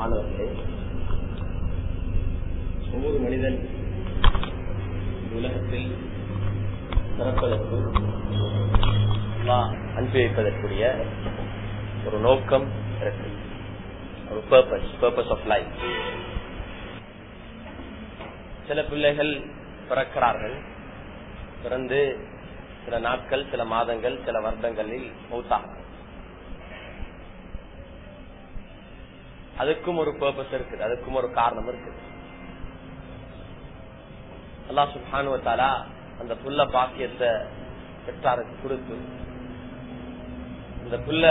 மாணவர்களே ஒவ்வொரு மனிதன் உலகத்தில் பிறப்பதற்கு அனுப்பி வைப்பதற்குரிய ஒரு நோக்கம் இருக்கு. ஒரு பர்பஸ் பர்பஸ் ஆஃப் லைஃப் சில பிள்ளைகள் பிறக்கிறார்கள். பிறந்து சில நாட்கள் சில மாதங்கள் சில வருடங்களில் மௌத்தாகும். அதுக்கும் ஒரு பர்பஸ் இருக்குது. அதுக்கும் ஒரு காரணம் இருக்குது. அல்லா சுபானுவத்தாலா அந்த புல்ல பாக்கியத்தை பெற்றாருக்கு கொடுத்து இந்த புல்ல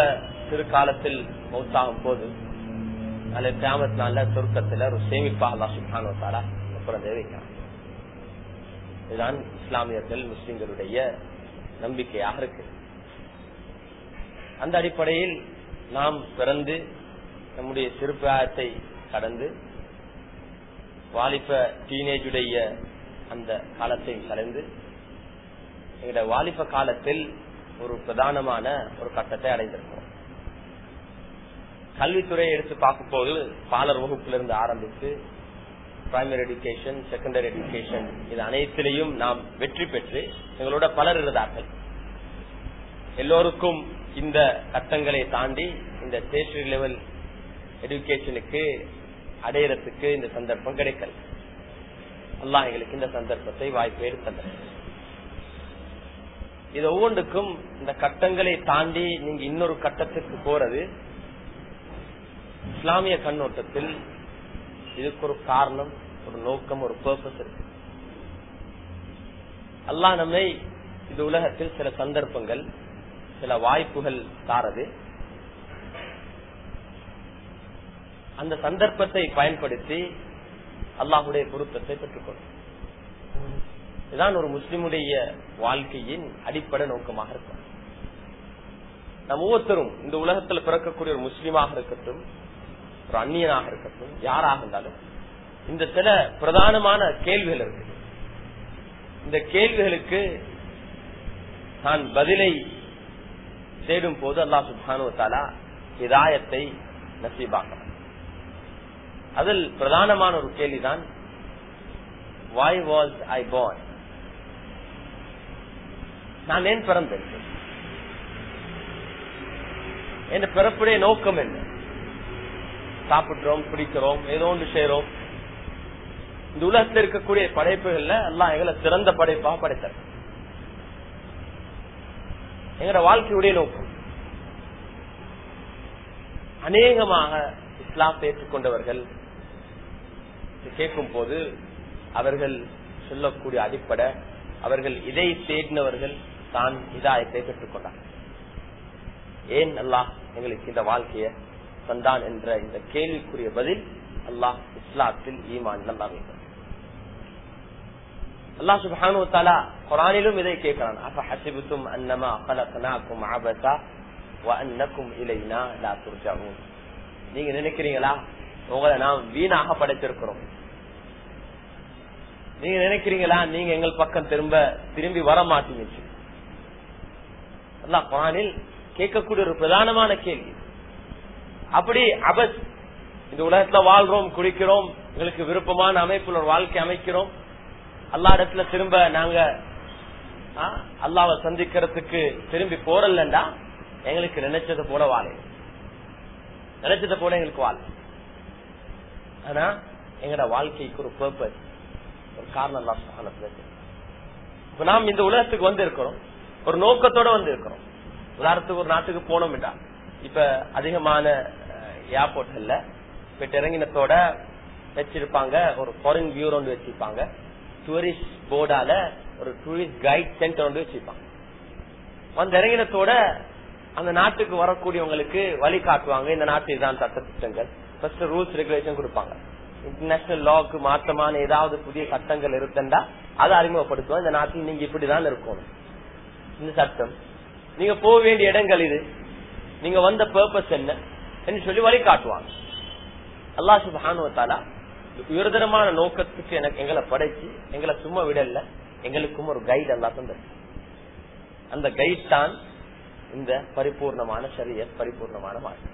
திருக்காலத்தில் மௌத்தாகும் போது அல்ல கிராமத்தினால சொர்க்கத்துல ஒரு சேமிப்பா அல்லா சுபானுவத்தாலா அப்புறம் தேவைக்கான் இதுதான் இஸ்லாமியர்கள் முஸ்லிம்களுடைய நம்பிக்கையாக இருக்கு. அந்த அடிப்படையில் நாம் பிறந்து நம்முடைய சிறுபிராயத்தை கடந்து வாலிப டீனேஜுடைய அந்த காலத்தை கலந்து எங்களுடைய வாலிப காலத்தில் ஒரு பிரதானமான ஒரு கட்டத்தை அடைந்திருக்கிறோம். கல்வித்துறையை எடுத்து பார்க்கும் போது பாலர் வகுப்பிலிருந்து ஆரம்பித்து பிரைமரி எடுக்கேஷன் செகண்டரி எடுக்கேஷன் இது அனைத்திலையும் நாம் வெற்றி பெற்று எங்களோட பலர் இருந்தார்கள். எல்லோருக்கும் இந்த கட்டங்களை தாண்டி இந்த ஸ்டேஷனரி லெவல் எடுக்கேஷனுக்கு அடையறதுக்கு இந்த சந்தர்ப்பம் கிடைக்கல. அல்லா எங்களுக்கு இந்த சந்தர்ப்பத்தை வாய்ப்பு எடுத்தது இது ஒவ்வொன்றுக்கும் இந்த கட்டங்களை தாண்டி நீங்க இன்னொரு கட்டத்துக்கு போறது இஸ்லாமிய கண்ணோட்டத்தில் இதுக்கு ஒரு காரணம் ஒரு நோக்கம் ஒரு பர்பஸ் இருக்கு. அல்லா நம்மை இது உலகத்தில் சில சந்தர்ப்பங்கள் சில வாய்ப்புகள் தாரது. அந்த சந்தர்ப்பத்தை பயன்படுத்தி அல்லாஹுடைய பொருத்தத்தை பெற்றுக்கொள்ளும். இதுதான் ஒரு முஸ்லிமுடைய வாழ்க்கையின் அடிப்படை நோக்கமாக இருக்கும். நம் ஒவ்வொருத்தரும் இந்த உலகத்தில் பிறக்கக்கூடிய ஒரு முஸ்லீமாக இருக்கட்டும் ஒரு அந்நியனாக இருக்கட்டும் யாராக இருந்தாலும் இந்த சில பிரதானமான கேள்விகள் இருக்கு. இந்த கேள்விகளுக்கு நான் பதிலை தேடும் போது அல்லா சுபானுவத்தாலா இதாயத்தை நசீபாக்கலாம் அதில் பிரதானமான ஒரு கேள்விதான் வாய் வாஸ் ஐ பாய் நான் ஏன் பிறந்தேன்? என் பிறப்புடைய நோக்கம் என்ன? சாப்பிடுறோம் பிடிக்கிறோம் ஏதோ ஒன்று செய்யறோம் இந்த உலகத்தில் இருக்கக்கூடிய படைப்புகள்ல எல்லாம் எங்களை சிறந்த படைப்பா படைத்தார். எங்களோட வாழ்க்கையுடைய நோக்கம் அநேகமாக இஸ்லாம் ஏற்றுக்கொண்டவர்கள் கேட்கும் போது அவர்கள் சொல்லக்கூடிய அடிப்படை அவர்கள் இதை தேடினவர்கள் தான் இதாயத்தை பெற்றுக்கொண்டார் ஏன் அல்லாஹ் எங்களுக்கு இந்த வாழ்க்கையை தந்தான் என்ற இந்த கேள்விக்குரிய பதில் அல்லாஹ் இஸ்லாத்தில் ஈமான் நல்லா வேண்டும் அல்லாஹ் சுபானு தாலா குரானிலும் இதை கேட்கிறான். அப்ப ஹசிபுத்தும் அன்னமா அகலக்கனாக்கும் ஆபத்தா அன்னக்கும் இலைனா லா துர்ஜாவும் நீங்க நினைக்கிறீங்களா? உங்களை நாம் வீணாக படைத்திருக்கிறோம். நீங்க நினைக்கிறீங்களா? நீங்க எங்கள் பக்கம் திரும்ப திரும்பி வர மாட்டீங்க குரானில் கேட்கக்கூடிய ஒரு பிரதானமான கேள்வி. அப்படி அபஸ் இந்த உலகத்துல வாழ்றோம் குடிக்கிறோம் எங்களுக்கு விருப்பமான அமைப்புல ஒரு வாழ்க்கை அமைக்கிறோம். அல்லா இடத்துல திரும்ப நாங்க அல்லாவை சந்திக்கிறதுக்கு திரும்பி போறலண்டா எங்களுக்கு நினைச்சது போல வாழை நினைச்சது போல எங்களுக்கு வாழை ஆனா எங்கட வாழ்க்கைக்கு ஒரு பர்பஸ் ஒரு காரணம் தான் இப்ப நாம் இந்த உலகத்துக்கு வந்து இருக்கிறோம் ஒரு நோக்கத்தோட வந்து இருக்கிறோம் உதாரணத்துக்கு ஒரு நாட்டுக்கு போனோம் இப்ப அதிகமான ஏர்போர்ட்கள்ல போயிட்டு இறங்கினத்தோட வச்சிருப்பாங்க ஒரு ஃபாரின் வியூர் ஒன்று வச்சிருப்பாங்க. டூரிஸ்ட் போர்டால ஒரு டூரிஸ்ட் கைட் சென்டர் ஒன்று வச்சிருப்பாங்க. வந்து இறங்கினத்தோட அந்த நாட்டுக்கு வரக்கூடியவங்களுக்கு வழி காட்டுவாங்க. இந்த நாட்டு இதுதான் சட்ட திட்டங்கள். ஃபர்ஸ்ட் ரூல்ஸ் ரெகுலேஷன் கொடுப்பாங்க. இன்டர்நேஷனல் லாக்கு மாற்றமான ஏதாவது புதிய சட்டங்கள் இருக்குண்டா அதை அறிமுகப்படுத்துவோம். இந்த நாட்டில் நீங்க இப்படிதான் இருக்கணும். இந்த சட்டம். நீங்க போக வேண்டிய இடங்கள் இது. நீங்க வந்த பர்பஸ் என்ன என்று சொல்லி வழி காட்டுவாங்க அல்லா சுபானுவத்தாலா உயர்தரமான நோக்கத்துக்கு எனக்கு எங்களை படைச்சு எங்களை சும்மா விடல. எங்களுக்கும் ஒரு கைட் அல்லா தந்தது. அந்த கைட் தான் இந்த பரிபூர்ணமான சரிய பரிபூர்ணமான வாழ்க்கை.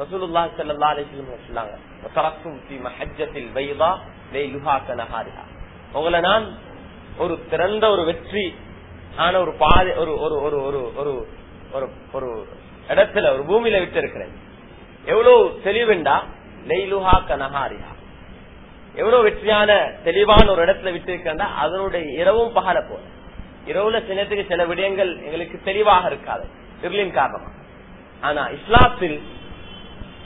ரசூலுல்லாஹி ஸல்லல்லாஹு அலைஹி வஸல்லம் சொன்னாங்க "வதரக்கும் ஃபீ மஹஜ்ஜத்தில் பைதா லைலுஹா கனஹாரிஹா." உங்களை நான் ஒரு திறந்த ஒரு வெற்றி ஆன ஒரு பாதை ஒரு ஒரு ஒரு ஒரு ஒரு ஒரு ஒரு இடத்துல ஒரு பூமியில விட்டு இருக்கிறேன் எவ்வளவு தெளிவுண்டா? லைலுஹா கனஹாரிஹா. எவ்வளவு வெற்றியான தெளிவான ஒரு இடத்துல விட்டு இருக்கா அதனுடைய இரவும் பகல போல. இரவுல சின்னத்துக்கு சில விடயங்கள் எங்களுக்கு தெளிவாக இருக்காது இருளின் காரணமா. ஆனா இஸ்லாத்தில்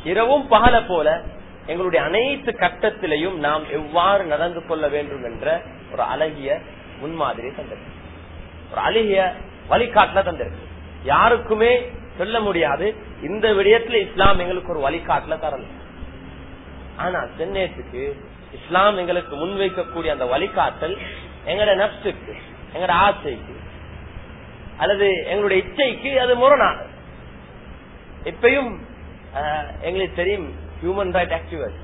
இரவும் பகல போல எங்களுடைய அனைத்து கட்டத்திலையும் நாம் எவ்வாறு நடந்து கொள்ள வேண்டும் என்ற ஒரு அழகிய முன்மாதிரி தந்திருக்கு ஒரு அழகிய வழிகாட்டுல தந்திருக்கு யாருக்குமே சொல்ல முடியாது. இந்த விடயத்துல இஸ்லாம் எங்களுக்கு ஒரு வழிகாட்டுல தரல. ஆனா சென்னேத்துக்கு இஸ்லாம் எங்களுக்கு முன்வைக்கக்கூடிய அந்த வழிகாட்டல் எங்கட நப்சுக்கு எங்கட ஆசைக்கு அல்லது எங்களுடைய இச்சைக்கு அது முரணானது. இப்பயும் எங்களுக்கு தெரியும் ஹியூமன் ரைட் ஆக்டிவர்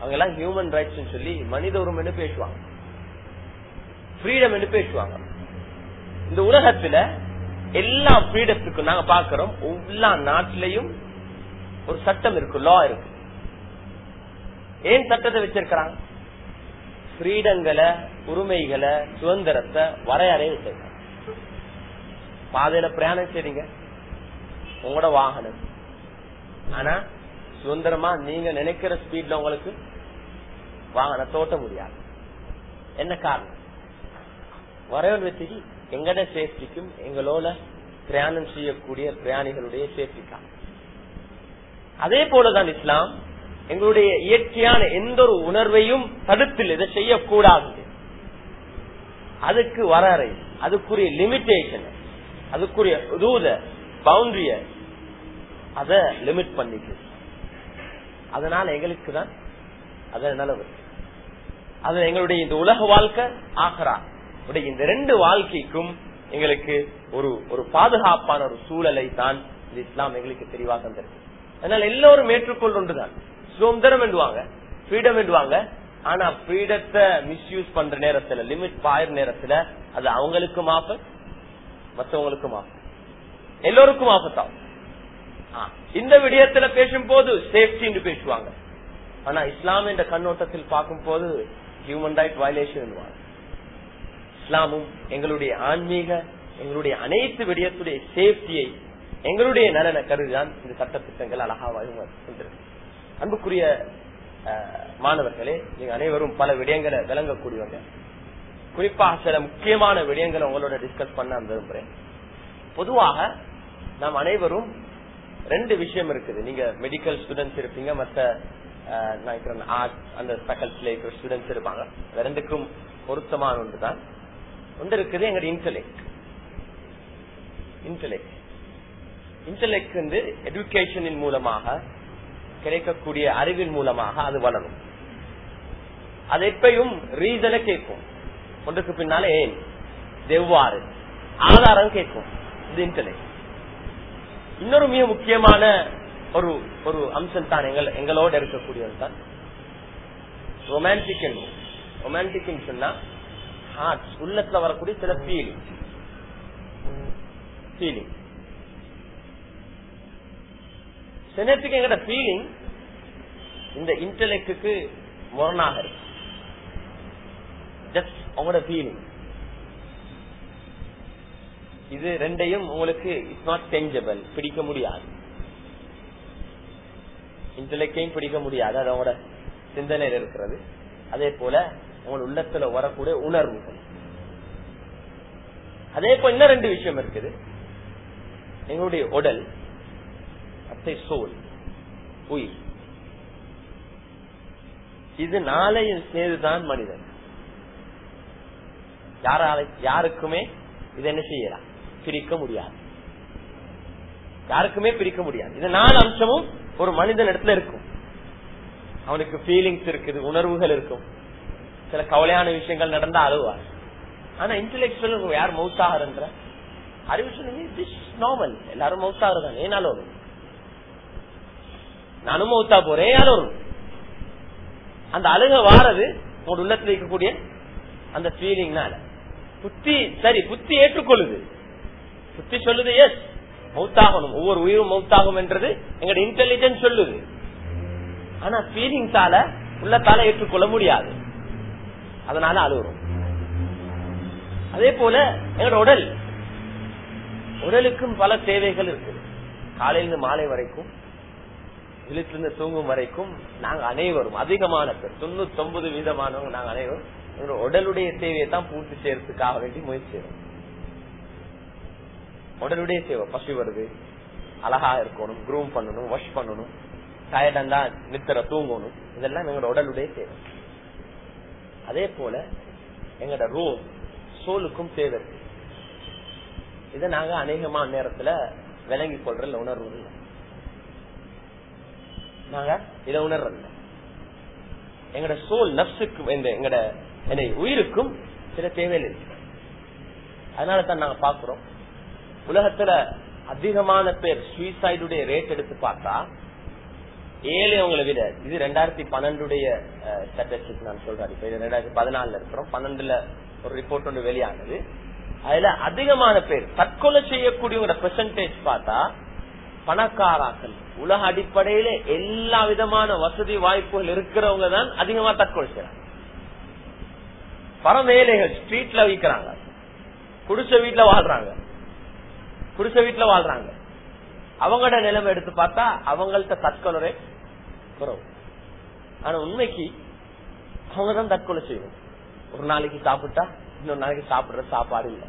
அவங்க எல்லாம் ஹியூமன் ரைட்ஸ் சொல்லி மனித உரிமை என்று பேசுவாங்க. ஃப்ரீடம் என்று பேசுவாங்க. இந்த உலகத்துல எல்லா ஃப்ரீடத்துக்கும் நாங்க பாக்குறோம் எல்லா நாட்டிலையும் ஒரு சட்டம் இருக்கு லா இருக்கு. ஏன் சட்டத்தை வச்சிருக்கிறாங்க? ஃப்ரீடங்களை உரிமைகளை சுதந்திரத்தை வரையறைய வச்சிருக்காங்க. பாதையில பிரயாணம் செய்றீங்க. உங்களோட வாகனம். ஆனா சுதந்திரமா நீங்க நினைக்கிற ஸ்பீட்ல உங்களுக்கு வாகனத்தை ஓட்ட முடியாது. என்ன காரணம்? வரவன் வெற்றிக்கு எங்கட சேஃப்டிக்கும் எங்களோட பிரயாணம் செய்யக்கூடிய பிரயாணிகளுடைய சேஃப்டிக்கா அதே போலதான் இஸ்லாம் எங்களுடைய இயற்கையான எந்த ஒரு உணர்வையும் தடுத்தில் இதை செய்யக்கூடாது. அதுக்கு வரையறை அதுக்குரிய லிமிட்டேஷன் அதுக்குரிய தூத பவுண்டரிய அத லிமிட் பண்ணிக்கு அதனால எங்களுக்கு தான் அத நிலவு அது எங்களுடைய இந்த உலக வாழ்க்கை ஆகிறா. உடைய இந்த ரெண்டு வாழ்க்கைக்கும் எங்களுக்கு ஒரு ஒரு பாதுகாப்பான ஒரு சூழலை தான் இந்த இஸ்லாம் எங்களுக்கு தெளிவாக தந்திருக்கு. அதனால எல்லோரும் ஏற்றுக்கொள் ஒன்றுதான். சுதந்திரம் என்றுவாங்க ஃப்ரீடம் என்றுவாங்க ஆனா ஃப்ரீடத்தை மிஸ்யூஸ் பண்ற நேரத்துல லிமிட் பாயிற நேரத்துல அது அவங்களுக்கும் ஆபத் மற்றவங்களுக்கும் ஆபத் எல்லோருக்கும் ஆபத்தாகும். இந்த விடயத்துல பேசும் போது சேஃப்டி பேசுவாங்க. ஆனா இஸ்லாம் என்ற கண்ணோட்டத்தில் பார்க்கும் போது ஹியூமன் ரைட் வயலேஷன் இஸ்லாமும் எங்களுடைய ஆன்மீக எங்களுடைய அனைத்து விடயத்துடைய சேஃப்டியை எங்களுடைய நலனை கருதிதான் இந்த சட்ட திட்டங்கள் அழகாக அன்புக்குரிய மாணவர்களே நீங்க அனைவரும் பல விடயங்களை விளங்கக்கூடியவங்க குறிப்பாக சில முக்கியமான விடயங்களை உங்களோட டிஸ்கஸ் பண்ண விரும்புறேன். பொதுவாக நாம் அனைவரும் ரெண்டு விஷயம் இருக்குது. நீங்க மெடிக்கல் ஸ்டூடெண்ட்ஸ் இருப்பீங்க மத்த ஆர்ட் அந்த ஃபேக்கல்டில இருக்கிற ஸ்டூடெண்ட்ஸ் இருப்பாங்க. ரெண்டுக்கும் பொருத்தமான ஒன்று தான் ஒன்று இருக்குது எங்களுடைய இன்டலெக்ட் இன்டலெக்ட் இன்டலெக்ட் வந்து எஜுகேஷனின் மூலமாக கிடைக்கக்கூடிய அறிவின் மூலமாக அது வளரும். அது எப்பயும் ரீசனை கேட்கும். ஒன்றுக்கு பின்னாலே ஏன்? எவ்வாறு ஆதாரம் கேட்கும். இது இன்டலெக்ட் இன்னொரு மிக முக்கியமான ஒரு ஒரு அம்சம் தான் எங்கள் எங்களோட இருக்கக்கூடியது தான். ரொமான்டிக் ரொமான்டிக் சொன்னா ஹார்ட் உள்ளத்துல வரக்கூடிய சில ஃபீலிங் ஃபீலிங் சினத்துக்கு எங்கட ஃபீலிங் இந்த இன்டலெக்டுக்கு முரணாக இருக்கு. ஜஸ்ட் அவங்களோட ஃபீலிங் இது ரெண்டையும் உங்களுக்கு இட்ஸ் நாட் டெஞ்சபிள் பிடிக்க முடியாது. இன்டலெக்டையும் பிடிக்க முடியாது அது அவங்களோட சிந்தனையில் இருக்கிறது. அதே போல உங்கள் உள்ளத்துல வரக்கூடிய உணர்வுகள். அதே போல இன்னும் ரெண்டு விஷயம் இருக்குது. எங்களுடைய உடல் அத்தை சோல் உயிர். இது நாளையும் சேர்ந்துதான் மனிதன். யாரால யாருக்குமே இது என்ன செய்யலாம்? பிரிக்க முடியாது. யாருக்குமே பிரிக்க முடியாது. இந்த நாலு அம்சமும் ஒரு மனிதன் இடத்துல இருக்கும். அவனுக்கு ஃபீலிங்ஸ் இருக்குது உணர்வுகள் இருக்கும். சில கவலையான விஷயங்கள் நடந்தா அழுவார். ஆனா இன்டலெக்சுவல் யார் மவுத்தாகன்ற அறிவு சொல்லுங்க நார்மல் எல்லாரும் மவுத்தாகிறதான் ஏனாலும் வரும்? நானும் மவுத்தா போறேன் யாரும் வரும்? அந்த அழுக வாரது உங்களோட உள்ளத்துல இருக்கக்கூடிய அந்த ஃபீலிங்னால புத்தி சரி புத்தி ஏற்றுக்கொள்ளுது. சுத்தி சொல்லுது எஸ் மௌத்தாகணும் ஒவ்வொரு உயிரும் மௌத்தாகும் என்றது எங்களோட இன்டெலிஜென்ஸ் சொல்லுது. ஆனா ஃபீலிங்ஸால உள்ளத்தால ஏற்றுக்கொள்ள முடியாது. அதனால அழுகுறோம். அதே போல எங்களோட உடல். உடலுக்கும் பல தேவைகள் இருக்கு. காலையிலிருந்து மாலை வரைக்கும் விழித்திருந்து தூங்கும் வரைக்கும் நாங்க அனைவரும் அதிகமான பேர் தொண்ணூத்தி ஒன்பது வீதமானவங்க நாங்க அனைவரும் எங்களோட உடலுடைய தேவையை தான் பூர்த்தி செய்யறதுக்காக வேண்டி முயற்சி செய்யறோம் உடலுடைய தேவை பசி வருது அழகா இருக்கணும் க்ரூம் பண்ணணும் வாஷ் பண்ணணும் டயர்டா இருந்தா நித்திர தூங்கணும் இதெல்லாம் எங்களோட உடலுடைய தேவை அதே போல எங்களோட ரூம் சோலுக்கும் தேவை இருக்கு. இதை நாங்க அநேகமா நேரத்துல விளங்கி கொள்றதுல உணர்வு இல்லை. நாங்க இதை உணர்றதில்ல. எங்கட சோல் நப்சுக்கு இந்த எங்கட என்னை உயிருக்கும் சில தேவைகள் இருக்கு. அதனால தான் நாங்க பாக்குறோம் உலகத்துல அதிகமான பேர் சுயசைடுடைய ரேட் எடுத்து பார்த்தா ஏழைவங்களை விட இது ரெண்டாயிரத்தி பன்னெண்டுடைய ஸ்டாட்டிஸ்டிக் நான் சொல்றேன். இப்ப இது ரெண்டாயிரத்தி பதினாலுல இருக்கிறோம். பன்னெண்டுல ஒரு ரிப்போர்ட் ஒன்று வெளியானது. அதுல அதிகமான பேர் தற்கொலை செய்யக்கூடியவங்க பெர்சன்டேஜ் பார்த்தா பணக்காராக்கள் உலக அடிப்படையில எல்லா விதமான வசதி வாய்ப்புகள் இருக்கிறவங்க தான் அதிகமா தற்கொலை செய்யறாங்க பரம் ஸ்ட்ரீட்ல விற்கிறாங்க குடிச்ச வீட்டுல வாழ்றாங்க. புருஷ வீட்டுல வாழ்றாங்க. அவங்களோட நிலைமை எடுத்து பார்த்தா அவங்கள்ட்ட தற்கொலை குறவு. ஆனா உண்மைக்கு அவங்க தான் தற்கொலை செய்யணும் ஒரு நாளைக்கு சாப்பிட்டா இன்னொரு நாளைக்கு சாப்பிடுற சாப்பாடு இல்லை.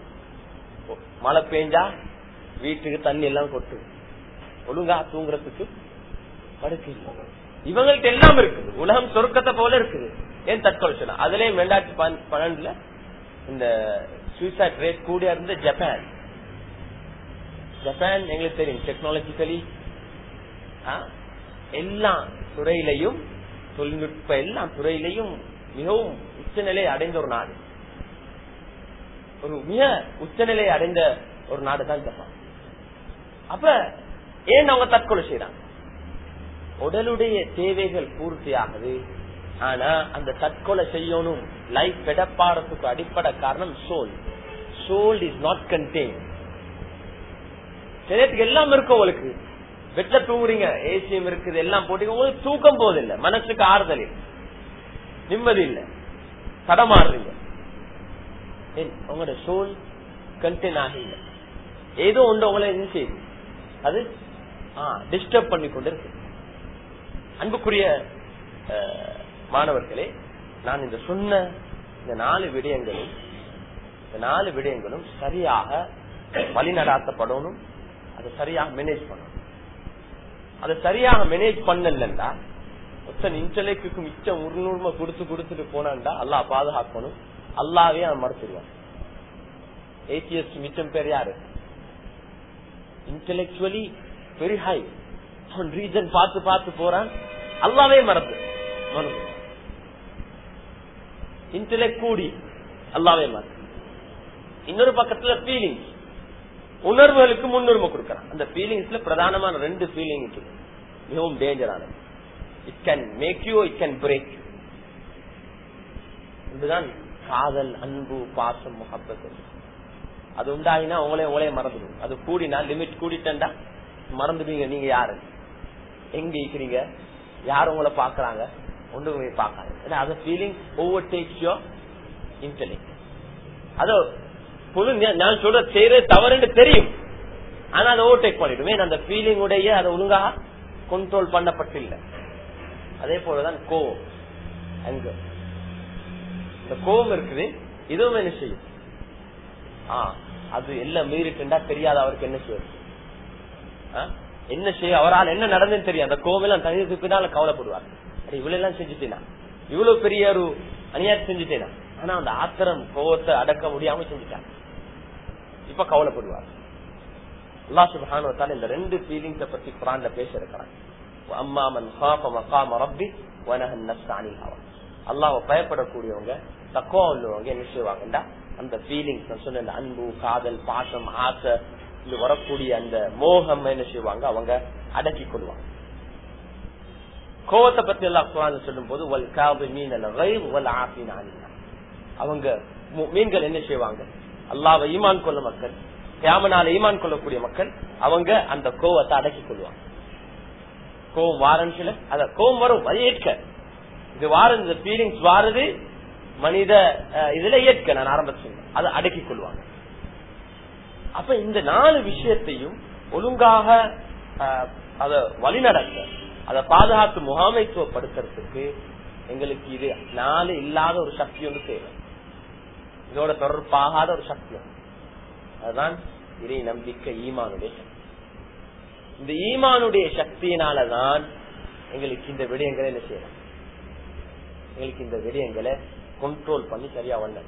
மழை பெஞ்சா வீட்டுக்கு தண்ணி எல்லாம் கொட்டு. ஒழுங்கா தூங்குறதுக்கு படுக்கை இல்லை. இவங்கள்ட்ட எல்லாம் இருக்குது. உலகம் சொருக்கத்தை போல இருக்குது. ஏன் தற்கொலை செய்யலாம் அதுலயும் ரெண்டாயிரத்தி பன்னெண்டுல இந்த சூசைட் ரேட் கூடிய இருந்த ஜப்பான். ஜப்பான் எங்களுக்கு தெரியும் டெக்னாலஜிக்கலி எல்லா துறையிலையும் தொழில்நுட்ப எல்லா துறையிலையும் மிகவும் உச்சநிலை அடைந்த ஒரு நாடு. ஒரு மிக உச்சநிலை அடைந்த ஒரு நாடு தான் ஜப்பான். அப்ப ஏன் அவங்க தற்கொலை செய்யறாங்க உடலுடைய தேவைகள் பூர்த்தி ஆகுது ஆனா அந்த தற்கொலை செய்யணும் லைஃப் பெடப்பாடத்துக்கு அடிப்படை காரணம் soul. Soul is not contain சரீரத்துக்கு எல்லாம் இருக்கும் உங்களுக்கு. வெட்ட தூங்குறீங்க ஏசியம் இருக்குது எல்லாம் போட்டீங்க உங்களுக்கு தூக்கம் போதில்லை மனசுக்கு ஆறுதல் இல்லை. நிம்மதி இல்லை. தடமாறுறீங்க. உங்களோட சோல் கண்டெயின் ஆகல ஏதோ ஒன்று உங்களை என்ன செய்யுது? அது டிஸ்டர்ப் பண்ணி கொண்டு இருக்கு. அன்புக்குரிய மாணவர்களே நான் இந்த சொன்ன இந்த நாலு விடயங்களும் இந்த நாலு விடயங்களும் சரியாக வழிநடாத்தப்படணும். அதை சரியாக மேனேஜ் பண்ணணும். அதை சரியாக மேனேஜ் பண்ணலண்டா ஒத்தன் இன்டலெக்டுக்கு மிச்சம் உருநூறுமை கொடுத்து கொடுத்துட்டு போனான்டா அல்லா பாதுகாக்கணும். அல்லாவே அவன் மறுத்துருவான் ஏசிஎஸ் மிச்சம் பேர் யாரு? இன்டலெக்சுவலி வெரி ஹை அவன் ரீசன் பார்த்து பார்த்து போறான். அல்லாவே மறந்து. மறந்து. இன்டலெக்ட் கூடி அல்லாவே மறந்து. இன்னொரு பக்கத்துல ஃபீலிங்ஸ் உணர்வுகளுக்கு முன்னுரிமை கொடுக்கறான். அந்த ஃபீலிங்ஸ்ல பிரதானமான ரெண்டு ஃபீலிங் மிகவும் டேஞ்சரானது it can make you it can break இதுதான் காதல் அன்பு பாசம் முகப்பத்து அது உண்டாகினா உங்களே உங்களே மறந்துடும் அது கூடினா லிமிட் கூடிட்டா மறந்துடுவீங்க. நீங்க யாரு? எங்க இருக்கிறீங்க? யார் உங்களை பாக்குறாங்க ஒன்று போய் ஏன்னா அது feeling overtakes your intelligence அது புது நான் சொல்ற செய்யறது தவறுன்னு தெரியும். ஆனா அதை ஓவர்டேக் பண்ணிடுமே அந்த ஃபீலிங் உடைய அதை ஒழுங்கா கண்ட்ரோல் பண்ணப்பட்டில்லை. அதே போலதான் கோவம். அங்க. இந்த கோவம் இருக்குது. இதுவும் என்ன செய்யும்? அது எல்லாம் மீறிட்டுண்டா தெரியாத அவருக்கு என்ன செய்யும்? என்ன செய்ய அவரால் என்ன நடந்ததுன்னு தெரியும் அந்த கோவம் எல்லாம் தனியத்துக்கு பின்னால கவலைப்படுவார். இவ்வளவு எல்லாம் செஞ்சுட்டேனா? இவ்வளவு பெரிய ஒரு அநியாயம் செஞ்சுட்டேனா? ஆனா அந்த ஆத்திரம் கோவத்தை அடக்க முடியாம செஞ்சுட்டாங்க இப்ப கவலைப்படுவார். அல்லா சுபானுவத்தால இந்த ரெண்டு ஃபீலிங்ஸ பத்தி குரான்ல பேச இருக்கிறாங்க அம்மாமன் ரப்பி வனஹன் நஸ்தானில் அவன் அல்லாவை பயப்படக்கூடியவங்க தக்குவா உள்ளவங்க என்ன செய்வாங்கடா அந்த ஃபீலிங்ஸ் நான் சொன்ன அன்பு காதல் பாசம் ஆசை இது வரக்கூடிய அந்த மோகம் என்ன செய்வாங்க அவங்க அடக்கி கொள்வாங்க. கோவத்தை பத்தி எல்லாம் குரான் சொல்லும் போது வல் காவு மீன் வல் ஆபின் அவங்க மீன்கள் என்ன செய்வாங்க அல்லாவை ஈமான் கொள்ள மக்கள் கியாமனால ஈமான் கொள்ளக்கூடிய மக்கள் அவங்க அந்த கோவத்தை அடக்கிக் கொள்வாங்க. கோவம் வாரன்னு சொல்ல அத கோவம் வரும் அது ஏற்க. இது வாரம் இந்த ஃபீலிங்ஸ் வாருது மனித இதுல ஏற்க நான் ஆரம்பத்தில் அதை அடக்கிக் கொள்வாங்க. அப்ப இந்த நாலு விஷயத்தையும் ஒழுங்காக அத வழிநடத்த அதை பாதுகாத்து முகாமைத்துவப்படுத்துறதுக்கு எங்களுக்கு இது நாலு இல்லாத ஒரு சக்தி ஒன்று தேவை. இதோட தொடர்பாகாத ஒரு சக்தி அதுதான் இறை நம்பிக்கை ஈமானுடைய சக்தி. இந்த ஈமானுடைய சக்தியினாலதான் எங்களுக்கு இந்த விடயங்களை என்ன செய்யலாம்? எங்களுக்கு இந்த விடயங்களை கண்ட்ரோல் பண்ணி சரியா வந்த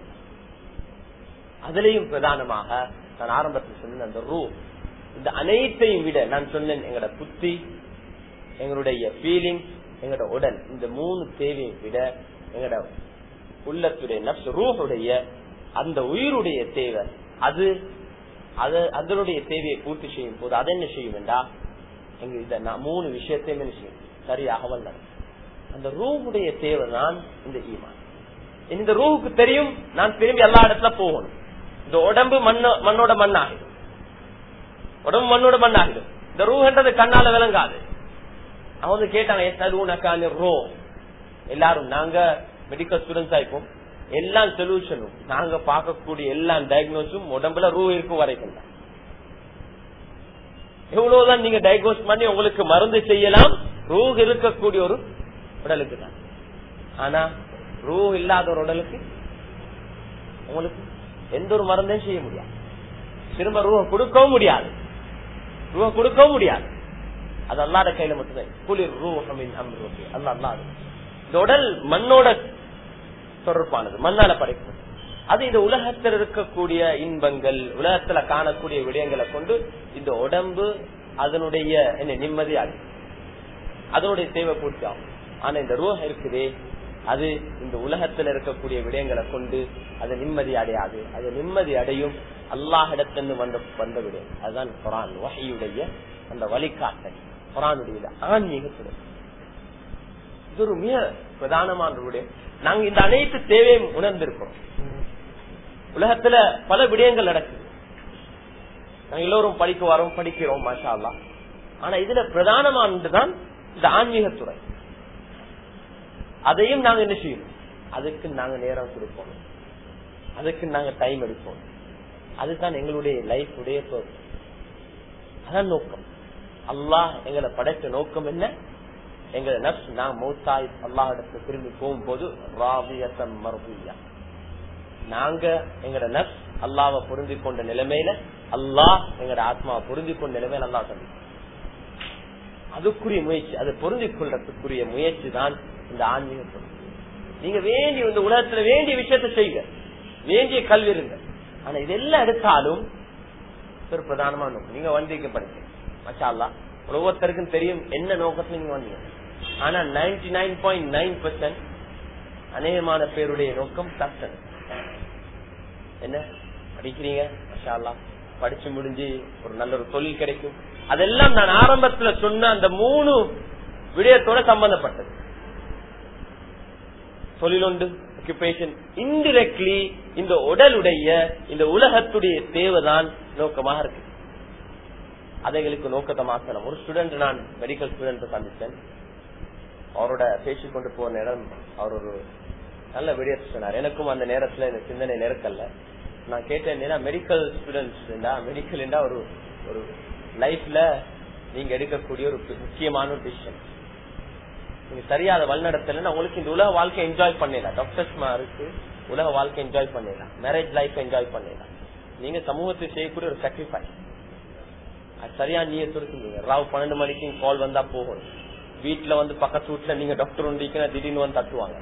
அதுலயும் பிரதானமாக நான் ஆரம்பத்தில் சொன்ன அந்த ரூ இந்த அனைத்தையும் விட நான் சொன்னேன் எங்களோட புத்தி எங்களுடைய ஃபீலிங் எங்களோட உடல் இந்த மூணு தேவையும் விட எங்களோட உள்ளத்துடைய நப்ஸ் ரூஹுடைய அந்த உயிருடைய தேவை. அது அது அதனுடைய தேவையை பூர்த்தி செய்யும் போது அதை என்ன செய்யும் வேண்டா எங்க இந்த மூணு விஷயத்தையும் என்ன செய்யும்? சரியாக வல்லது அந்த ரூஹுடைய தேவை தான் இந்த ஈமான். இந்த ரூஹுக்கு தெரியும் நான் திரும்பி எல்லா இடத்துல போகணும். இந்த உடம்பு மண்ண மண்ணோட மண்ணாகிடும். உடம்பு மண்ணோட மண்ணாகிடும். இந்த ரூஹன்றது கண்ணால விளங்காது. அவங்க வந்து கேட்டாங்க எத்தூனக்கான ரூ எல்லாரும் நாங்க மெடிக்கல் ஸ்டூடெண்ட்ஸ் இருப்போம். எல்லா சொல்யூஷனும் நாங்க பார்க்கக்கூடிய எல்லா டயக்னோஸும் உடம்புல ரூ இருக்கும் வரைக்கும் தான். எவ்வளவுதான் நீங்க டயக்னோஸ் பண்ணி உங்களுக்கு மருந்து செய்யலாம் ரூ இருக்கக்கூடிய ஒரு உடலுக்கு தான். ஆனா ரூ இல்லாத ஒரு உடலுக்கு உங்களுக்கு எந்த ஒரு மருந்தையும் செய்ய முடியாது. திரும்ப ரூஹ கொடுக்கவும் முடியாது. ரூஹ கொடுக்கவும் முடியாது. அது அல்லாத கையில மட்டும்தான். குளிர் ரூஹமின் அப்படின்னு அல்லா அல்லாது இந்த உடல் மண்ணோட தொடர்பானது மண்ணால படைக்கும் அது இந்த உலகத்தில் இருக்கக்கூடிய இன்பங்கள் உலகத்துல காணக்கூடிய விடயங்களை கொண்டு இந்த உடம்பு அதனுடைய என்ன நிம்மதி அதனுடைய தேவை பூர்த்தி ஆகும். ஆனா இந்த ரோகம் இருக்குதே அது இந்த உலகத்துல இருக்கக்கூடிய விடயங்களை கொண்டு அது நிம்மதி அடையாது. அது நிம்மதி அடையும் அல்லாஹிடத்திலிருந்து வந்த வந்த விடயம். அதுதான் குரான் வகையுடைய அந்த வழிகாட்டல். குரானுடைய ஆன்மீகத்துடன். இது ஒரு மிக பிரதானமான நாங்க இந்த அனைத்து தேவையும் உணர்ந்திருக்கிறோம். உலகத்துல பல விடயங்கள் நடக்குது. நாங்க எல்லோரும் படிக்க வரோம் படிக்கிறோம் மாஷா ஆனா இதுல பிரதானமானதுதான் இந்த ஆன்மீகத்துறை அதையும் நாங்க என்ன செய்யணும்? அதுக்கு நாங்க நேரம் கொடுப்போம் அதுக்கு நாங்க டைம் எடுப்போம் அதுதான் எங்களுடைய லைஃப் உடைய அதான் நோக்கம். அல்லாஹ் எங்களை படைத்த நோக்கம் என்ன? எங்களை நப்ஸ் நான் மௌத்தாய் அல்லாஹிடத்துல திரும்பி போகும்போது ராவியத்தம் மரபுயா நாங்க எங்கட நப்ஸ் அல்லாவை பொருந்தி கொண்ட நிலைமையில அல்லாஹ் எங்கட ஆத்மாவை பொருந்தி கொண்ட நிலைமையில அல்லா சொல்லி அதுக்குரிய முயற்சி அதை பொருந்தி கொள்றதுக்குரிய முயற்சி தான் இந்த ஆன்மீக நீங்க வேண்டிய இந்த உலகத்துல வேண்டிய விஷயத்த செய்யுங்க. வேண்டிய கல்வி இருங்க. ஆனா இதெல்லாம் எடுத்தாலும் ஒரு பிரதானமான நோக்கம். நீங்க வந்திருக்க படிக்க மச்சா அல்லாஹ் ஒவ்வொருத்தருக்கும் தெரியும் என்ன நோக்கத்துல நீங்க வந்தீங்க. ஆனா ninety nine point nine percent அநேகமான பேருடைய நோக்கம் தர்சன் என்ன? படிக்கிறீங்க? படிச்சு முடிஞ்சு ஒரு நல்ல ஒரு தொழில் கிடைக்கும். அதெல்லாம் நான் ஆரம்பத்துல சொன்ன அந்த மூணு விடயத்தோட சம்பந்தப்பட்டது. தொழில் உண்டு occupation. இன்டிரெக்ட்லி இந்த உடலுடைய இந்த உலகத்துடைய தேவைதான் நோக்கமாக இருக்கு அதைகளுக்கு நோக்கத்தை மாத்தலாம் ஒரு ஸ்டூடெண்ட் நான் மெடிக்கல் ஸ்டூடெண்ட் சந்தித்தேன். அவரோட பேசிக் கொண்டு போன நேரம் அவர் ஒரு நல்ல விடயத்தை சொன்னார். எனக்கும் அந்த நேரத்துல இந்த சிந்தனை நெருக்கல்ல. நான் கேட்டேன் மெடிக்கல் ஸ்டூடெண்ட்ஸ் மெடிக்கல் ஒரு ஒரு லைஃப்ல நீங்க எடுக்கக்கூடிய ஒரு முக்கியமான ஒரு டிசிஷன் நீங்க சரியாத வழிநடத்தல உங்களுக்கு இந்த உலக வாழ்க்கை என்ஜாய் பண்ணிடலாம். டாக்டர்ஸ் இருக்கு உலக வாழ்க்கை என்ஜாய் பண்ணிடலாம். மேரேஜ் லைஃப் என்ஜாய் பண்ணிடலாம். நீங்க சமூகத்தில் செய்யக்கூடிய ஒரு சாக்ரிஃபைஸ் அது சரியா நீங்க சொல்லுங்க ராவ் பன்னெண்டு மணிக்கு கால் வந்தா போகணும் வீட்டுல வந்து பக்கத்து வீட்டுல நீங்க டாக்டர் உண்டிக்கா திடீர்னு வந்து தட்டுவாங்க.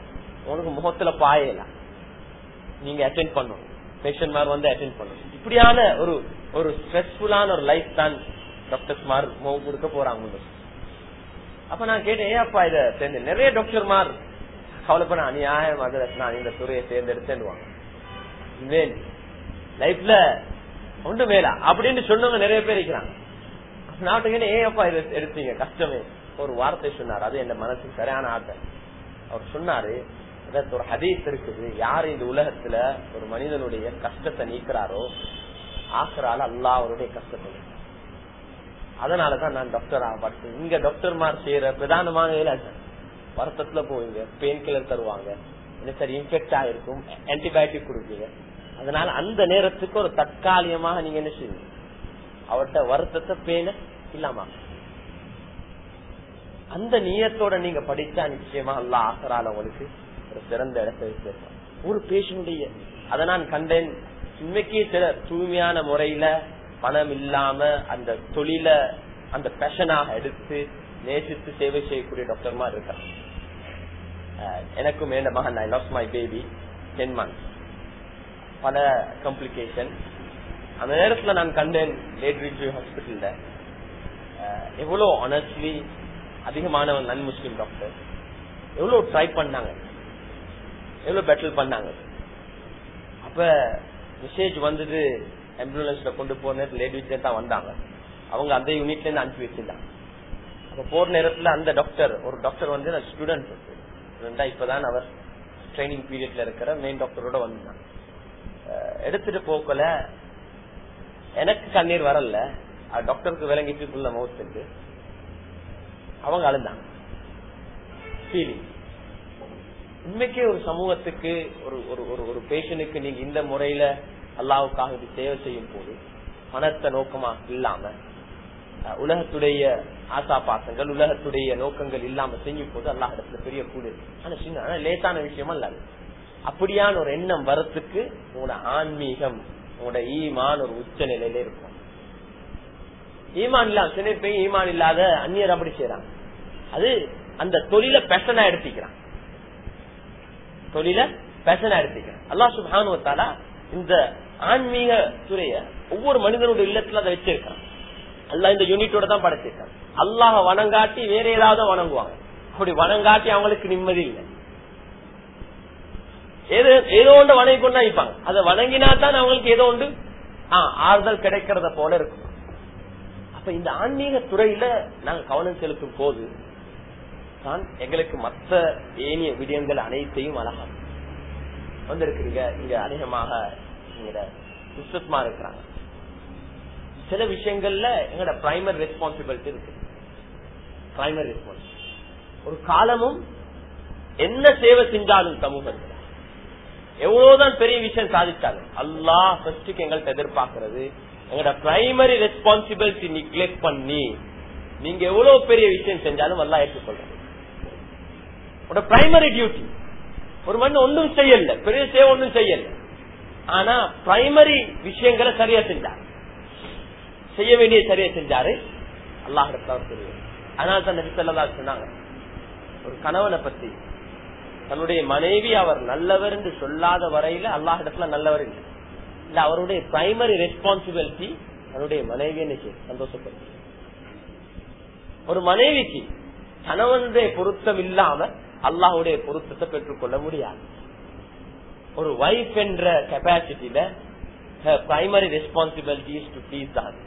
உனக்கு முகத்துல பாயல நீங்க அட்டென்ட் பண்ணணும். பேஷண்ட் மாதிரி வந்து அட்டென்ட் பண்ணணும். இப்படியான ஒரு ஒரு ஸ்ட்ரெஸ்ஃபுல்லான ஒரு லைஃப் தான் டாக்டர்ஸ் மார் முகம் கொடுக்க போறாங்க அப்ப நான் கேட்டேன் ஏன் அப்பா இதை சேர்ந்து நிறைய டாக்டர் மார் கவலைப்பட அநியாயம் அதுல நான் இந்த துறையை தேர்ந்தெடுத்தேன்வாங்க மேல் லைஃப்ல ஒன்று மேலா அப்படின்னு சொன்னவங்க நிறைய பேர் இருக்கிறாங்க. நாட்டுக்கு ஏன் அப்பா இதை எடுத்தீங்க கஷ்டமே. ஒரு வார்த்தை சொன்னார். அது என் மனசுக்கு சரியான ஆசை அவர் சொன்னாரு அதற்கு ஒரு ஹதீஸ் இருக்குது யார் இந்த உலகத்துல ஒரு மனிதனுடைய கஷ்டத்தை நீக்கிறாரோ ஆக்குறால அல்லா அவருடைய கஷ்டத்தை. அதனாலதான் நான் டாக்டர் ஆகப்பட்டு இங்க டாக்டர்மார் செய்யற பிரதானமான வேலை வருத்தத்துல போவீங்க பெயின் கில்லர் தருவாங்க. என்ன சரி இன்ஃபெக்ட் ஆயிருக்கும் ஆன்டிபயோட்டிக் கொடுப்பீங்க. அதனால அந்த நேரத்துக்கு ஒரு தற்காலிகமாக நீங்க என்ன செய்வீங்க அவர்கிட்ட வருத்தத்தை பேன இல்லாம அந்த நீயத்தோட நீங்க படிச்சா நிச்சயமா அல்ல ஆசரால உங்களுக்கு ஒரு சிறந்த இடத்தை வச்சிருக்கோம் ஒரு பேஷனுடைய அதை நான் கண்டேன். இன்னைக்கு சில தூய்மையான முறையில பணம் இல்லாம அந்த தொழில அந்த பேஷனாக எடுத்து நேசித்து சேவை செய்யக்கூடிய டாக்டர்மா இருக்காங்க அஹ் எனக்கும் வேண்ட மகன் I loss my baby ten months பல காம்ப்ளிகேஷன் அந்த நேரத்துல நான் கண்டேன் லேட் ரிஜியூ ஹாஸ்பிட்டல்ல எவ்வளவு ஆனஸ்ட்லி அதிகமானவன் நன் முஸ்லீம் டாக்டர் எவ்வளவு ட்ரை பண்ணாங்க? எவ்வளவு பெட்டல் பண்ணாங்க? அப்ப மெசேஜ் வந்தது ஆம்புலன்ஸ்ல கொண்டு போன லேடிஸ்ல தான் வந்தாங்க. அவங்க அந்த யூனிட்ல இருந்து அனுப்பி வச்சிருந்தாங்க. அப்ப போற நேரத்துல அந்த டாக்டர் ஒரு டாக்டர் வந்து ஸ்டூடெண்ட் ரெண்டா இப்பதான் அவர் ட்ரைனிங் பீரியட்ல இருக்கிற மெயின் டாக்டரோட வந்தாங்க எடுத்துட்டு போக்கல எனக்கு கண்ணீர் வரல. டாக்டருக்கு விளங்கிட்டு உள்ள மவுத்துக்கு அவங்க அழுந்தாங்க. ஃபீலிங் உண்மைக்கே ஒரு சமூகத்துக்கு ஒரு ஒரு ஒரு ஒரு பேஷனுக்கு நீங்க இந்த முறையில அல்லாவுக்காக இது சேவை செய்யும் போது பணத்தை நோக்கமா இல்லாம உலகத்துடைய ஆசா பாசங்கள் உலகத்துடைய நோக்கங்கள் இல்லாம செய்யும் போது அல்லாஹ் இடத்துல பெரிய கூடு ஆனா சின்ன ஆனா லேசான விஷயமா இல்ல அது. அப்படியான ஒரு எண்ணம் வரத்துக்கு உங்களோட ஆன்மீகம் உங்களோட ஈமான் ஒரு உச்ச நிலையில இருக்கும். ஈமான் இல்லாம சில பேர் ஈமான் இல்லாத அந்நியர் அப்படி செய்யறாங்க அது அந்த தொழில பெசனா எடுத்துக்கிறான். தொழில பெசனா எடுத்துக்கிறான். அல்லாஹ் சுபானுவத்தாலா இந்த ஆன்மீக துறைய ஒவ்வொரு மனிதனுடைய இல்லத்துல அதை வச்சிருக்கான். அல்ல இந்த யூனிட்டோட தான் படைச்சிருக்கான். அல்லாஹ வணங்காட்டி வேற ஏதாவது வணங்குவாங்க. அப்படி வணங்காட்டி அவங்களுக்கு நிம்மதி இல்லை. ஏதோ ஏதோ ஒன்று வணங்கி கொண்டா இருப்பாங்க. அதை வணங்கினா தான் அவங்களுக்கு ஏதோ ஒன்று ஆஹ், ஆறுதல் கிடைக்கிறத போல இருக்கும். அப்ப இந்த ஆன்மீக துறையில நாங்க கவனம் செலுத்தும் போது தான் எங்களுக்கு மத்த ஏனிய விடயங்கள் அனைத்தையும் அழகா வந்திருக்கிறீங்க. இங்க அதிகமாக இருக்கிறாங்க. சில விஷயங்கள்ல எங்களோட பிரைமரி ரெஸ்பான்சிபிலிட்டி இருக்கு. பிரைமரி ரெஸ்பான்சிபிலிட்டி ஒரு காலமும் என்ன சேவை செஞ்சாலும் சமூகத்தில். எவ்வளவுதான் பெரிய விஷயம் சாதிச்சாலும் அல்லாஹ் ஃபர்ஸ்டுக்கு எங்கள்கிட்ட எதிர்பார்க்கிறது. உங்களோட பிரைமரி ரெஸ்பான்சிபிலிட்டி நிக்லெக்ட் பண்ணி நீங்க எவ்வளவு பெரிய விஷயம் செஞ்சாலும் நல்லா ஏற்றுக்கொள்றது உங்களோட பிரைமரி டியூட்டி ஒரு மண் ஒன்றும் செய்யல. பெரிய சேவை ஒன்றும் செய்யல. ஆனா பிரைமரி விஷயங்களை சரியா செஞ்சாரு. செய்ய வேண்டிய சரியா செஞ்சாரு. அல்லாஹ் அதனால தான் நபி ஸல்லல்லாஹு சொன்னாங்க. ஒரு கணவனை பத்தி. தன்னுடைய மனைவி அவர் நல்லவர் என்று சொல்லாத வரையில அல்லாஹிடத்துல நல்லவர் இல்லை. இல்ல அவருடைய பிரைமரி ரெஸ்பான்சிபிலிட்டி அவருடைய மனைவி என்ன சந்தோஷப்படுத்தி ஒரு மனைவிக்கு கணவனுடைய பொருத்தம் இல்லாம அல்லாஹுடைய பொருத்தத்தை பெற்றுக்கொள்ள முடியாது. ஒரு வைஃப் என்ற கெப்பாசிட்டியில பிரைமரி ரெஸ்பான்சிபிலிட்டி டு ப்ளீஸ் தான்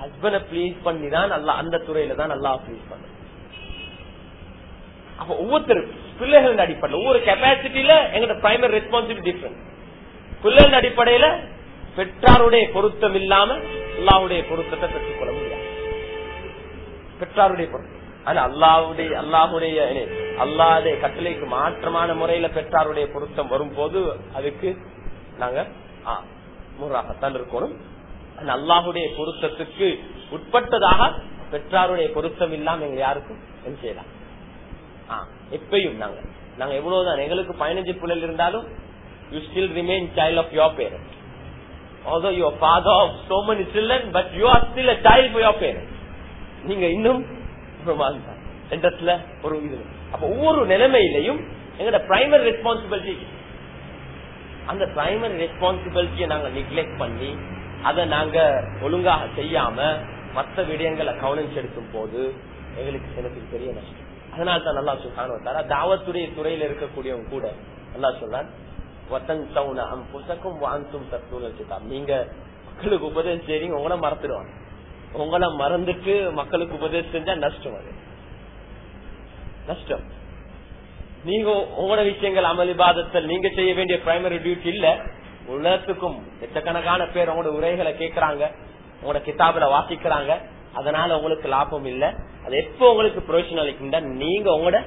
ஹஸ்பண்ட ப்ளீஸ் பண்ணி தான் அல்லா அந்த துறையில தான் நல்லா ப்ளீஸ் பண்ண அப்ப ஒவ்வொருத்தருக்கும் பிள்ளைகளின் அடிப்படையில் ஒவ்வொரு கெப்பாசிட்டியில எங்களோட பிரைமரி ரெஸ்பான்சிபிலிட்டி டிஃபரெண்ட் பிள்ளைகள் அடிப்படையில பெற்றாருடைய பொருத்தம் இல்லாம அல்லாவுடைய பொருத்தத்தை பெற்றுக்கொள்ள முடியாது. பெற்றாருடைய பொருத்தம். அல்லாவுடைய அல்லாஹுடைய அல்லாத கட்டளைக்கு மாற்றமான முறையில பெற்றாருடைய பொருத்தம் வரும்போது அதுக்கு நாங்க முறாகத்தான் இருக்கணும். அல்லாஹுடைய பொருத்தத்துக்கு உட்பட்டதாக பெற்றாருடைய பொருத்தம் இல்லாம எங்க யாருக்கும் என்ன செய்யலாம். ஆ, எப்பயும் நாங்க நாங்க எவ்வளவுதான் எங்களுக்கு பதினஞ்சு புள்ளல் இருந்தாலும் you still remain child of your parents. although you are father of so many children but you are still a child for your parents. நீங்க இன்னும் ஒரு ஒரு இது அப்ப ஒவ்வொரு நிலைமையிலையும் எங்களோட பிரைமரி ரெஸ்பான்சிபிலிட்டி அந்த பிரைமரி ரெஸ்பான்சிபிலிட்டியை நாங்க நெக்லெக்ட் பண்ணி அதை நாங்க ஒழுங்காக செய்யாம மற்ற விடயங்களை கவனம் செலுத்தும் போது எங்களுக்கு எனக்கு பெரிய நஷ்டம். அதனால தான் நல்லா சொல்றாங்க தாவத்துடைய துறையில இருக்கக்கூடியவங்க கூட நல்லா சொல்றான் வத்தன்சவுன அம்புசக்கும் தத்துவம் நீங்க மக்களுக்கு உபதேசம் செய்றீங்க உங்களை மறந்துடுவாங்க. உங்களை மறந்துட்டு மக்களுக்கு உபதேசம் செஞ்சா நஷ்டம் அது. நஷ்டம். நீங்க உங்களோட விஷயங்கள் அமளிபாதத்தில் நீங்க செய்ய வேண்டிய பிரைமரி டியூட்டி இல்ல. உலகத்துக்கும் எத்தக்கணக்கான பேர் உங்களோட உரைகளை கேட்கறாங்க உங்களோட கிதாபில வாசிக்கிறாங்க. அதனால உங்களுக்கு லாபம் இல்ல. அது எப்போ உங்களுக்கு பிரயோஜனம் அளிக்கும்டா நீங்க உங்களோட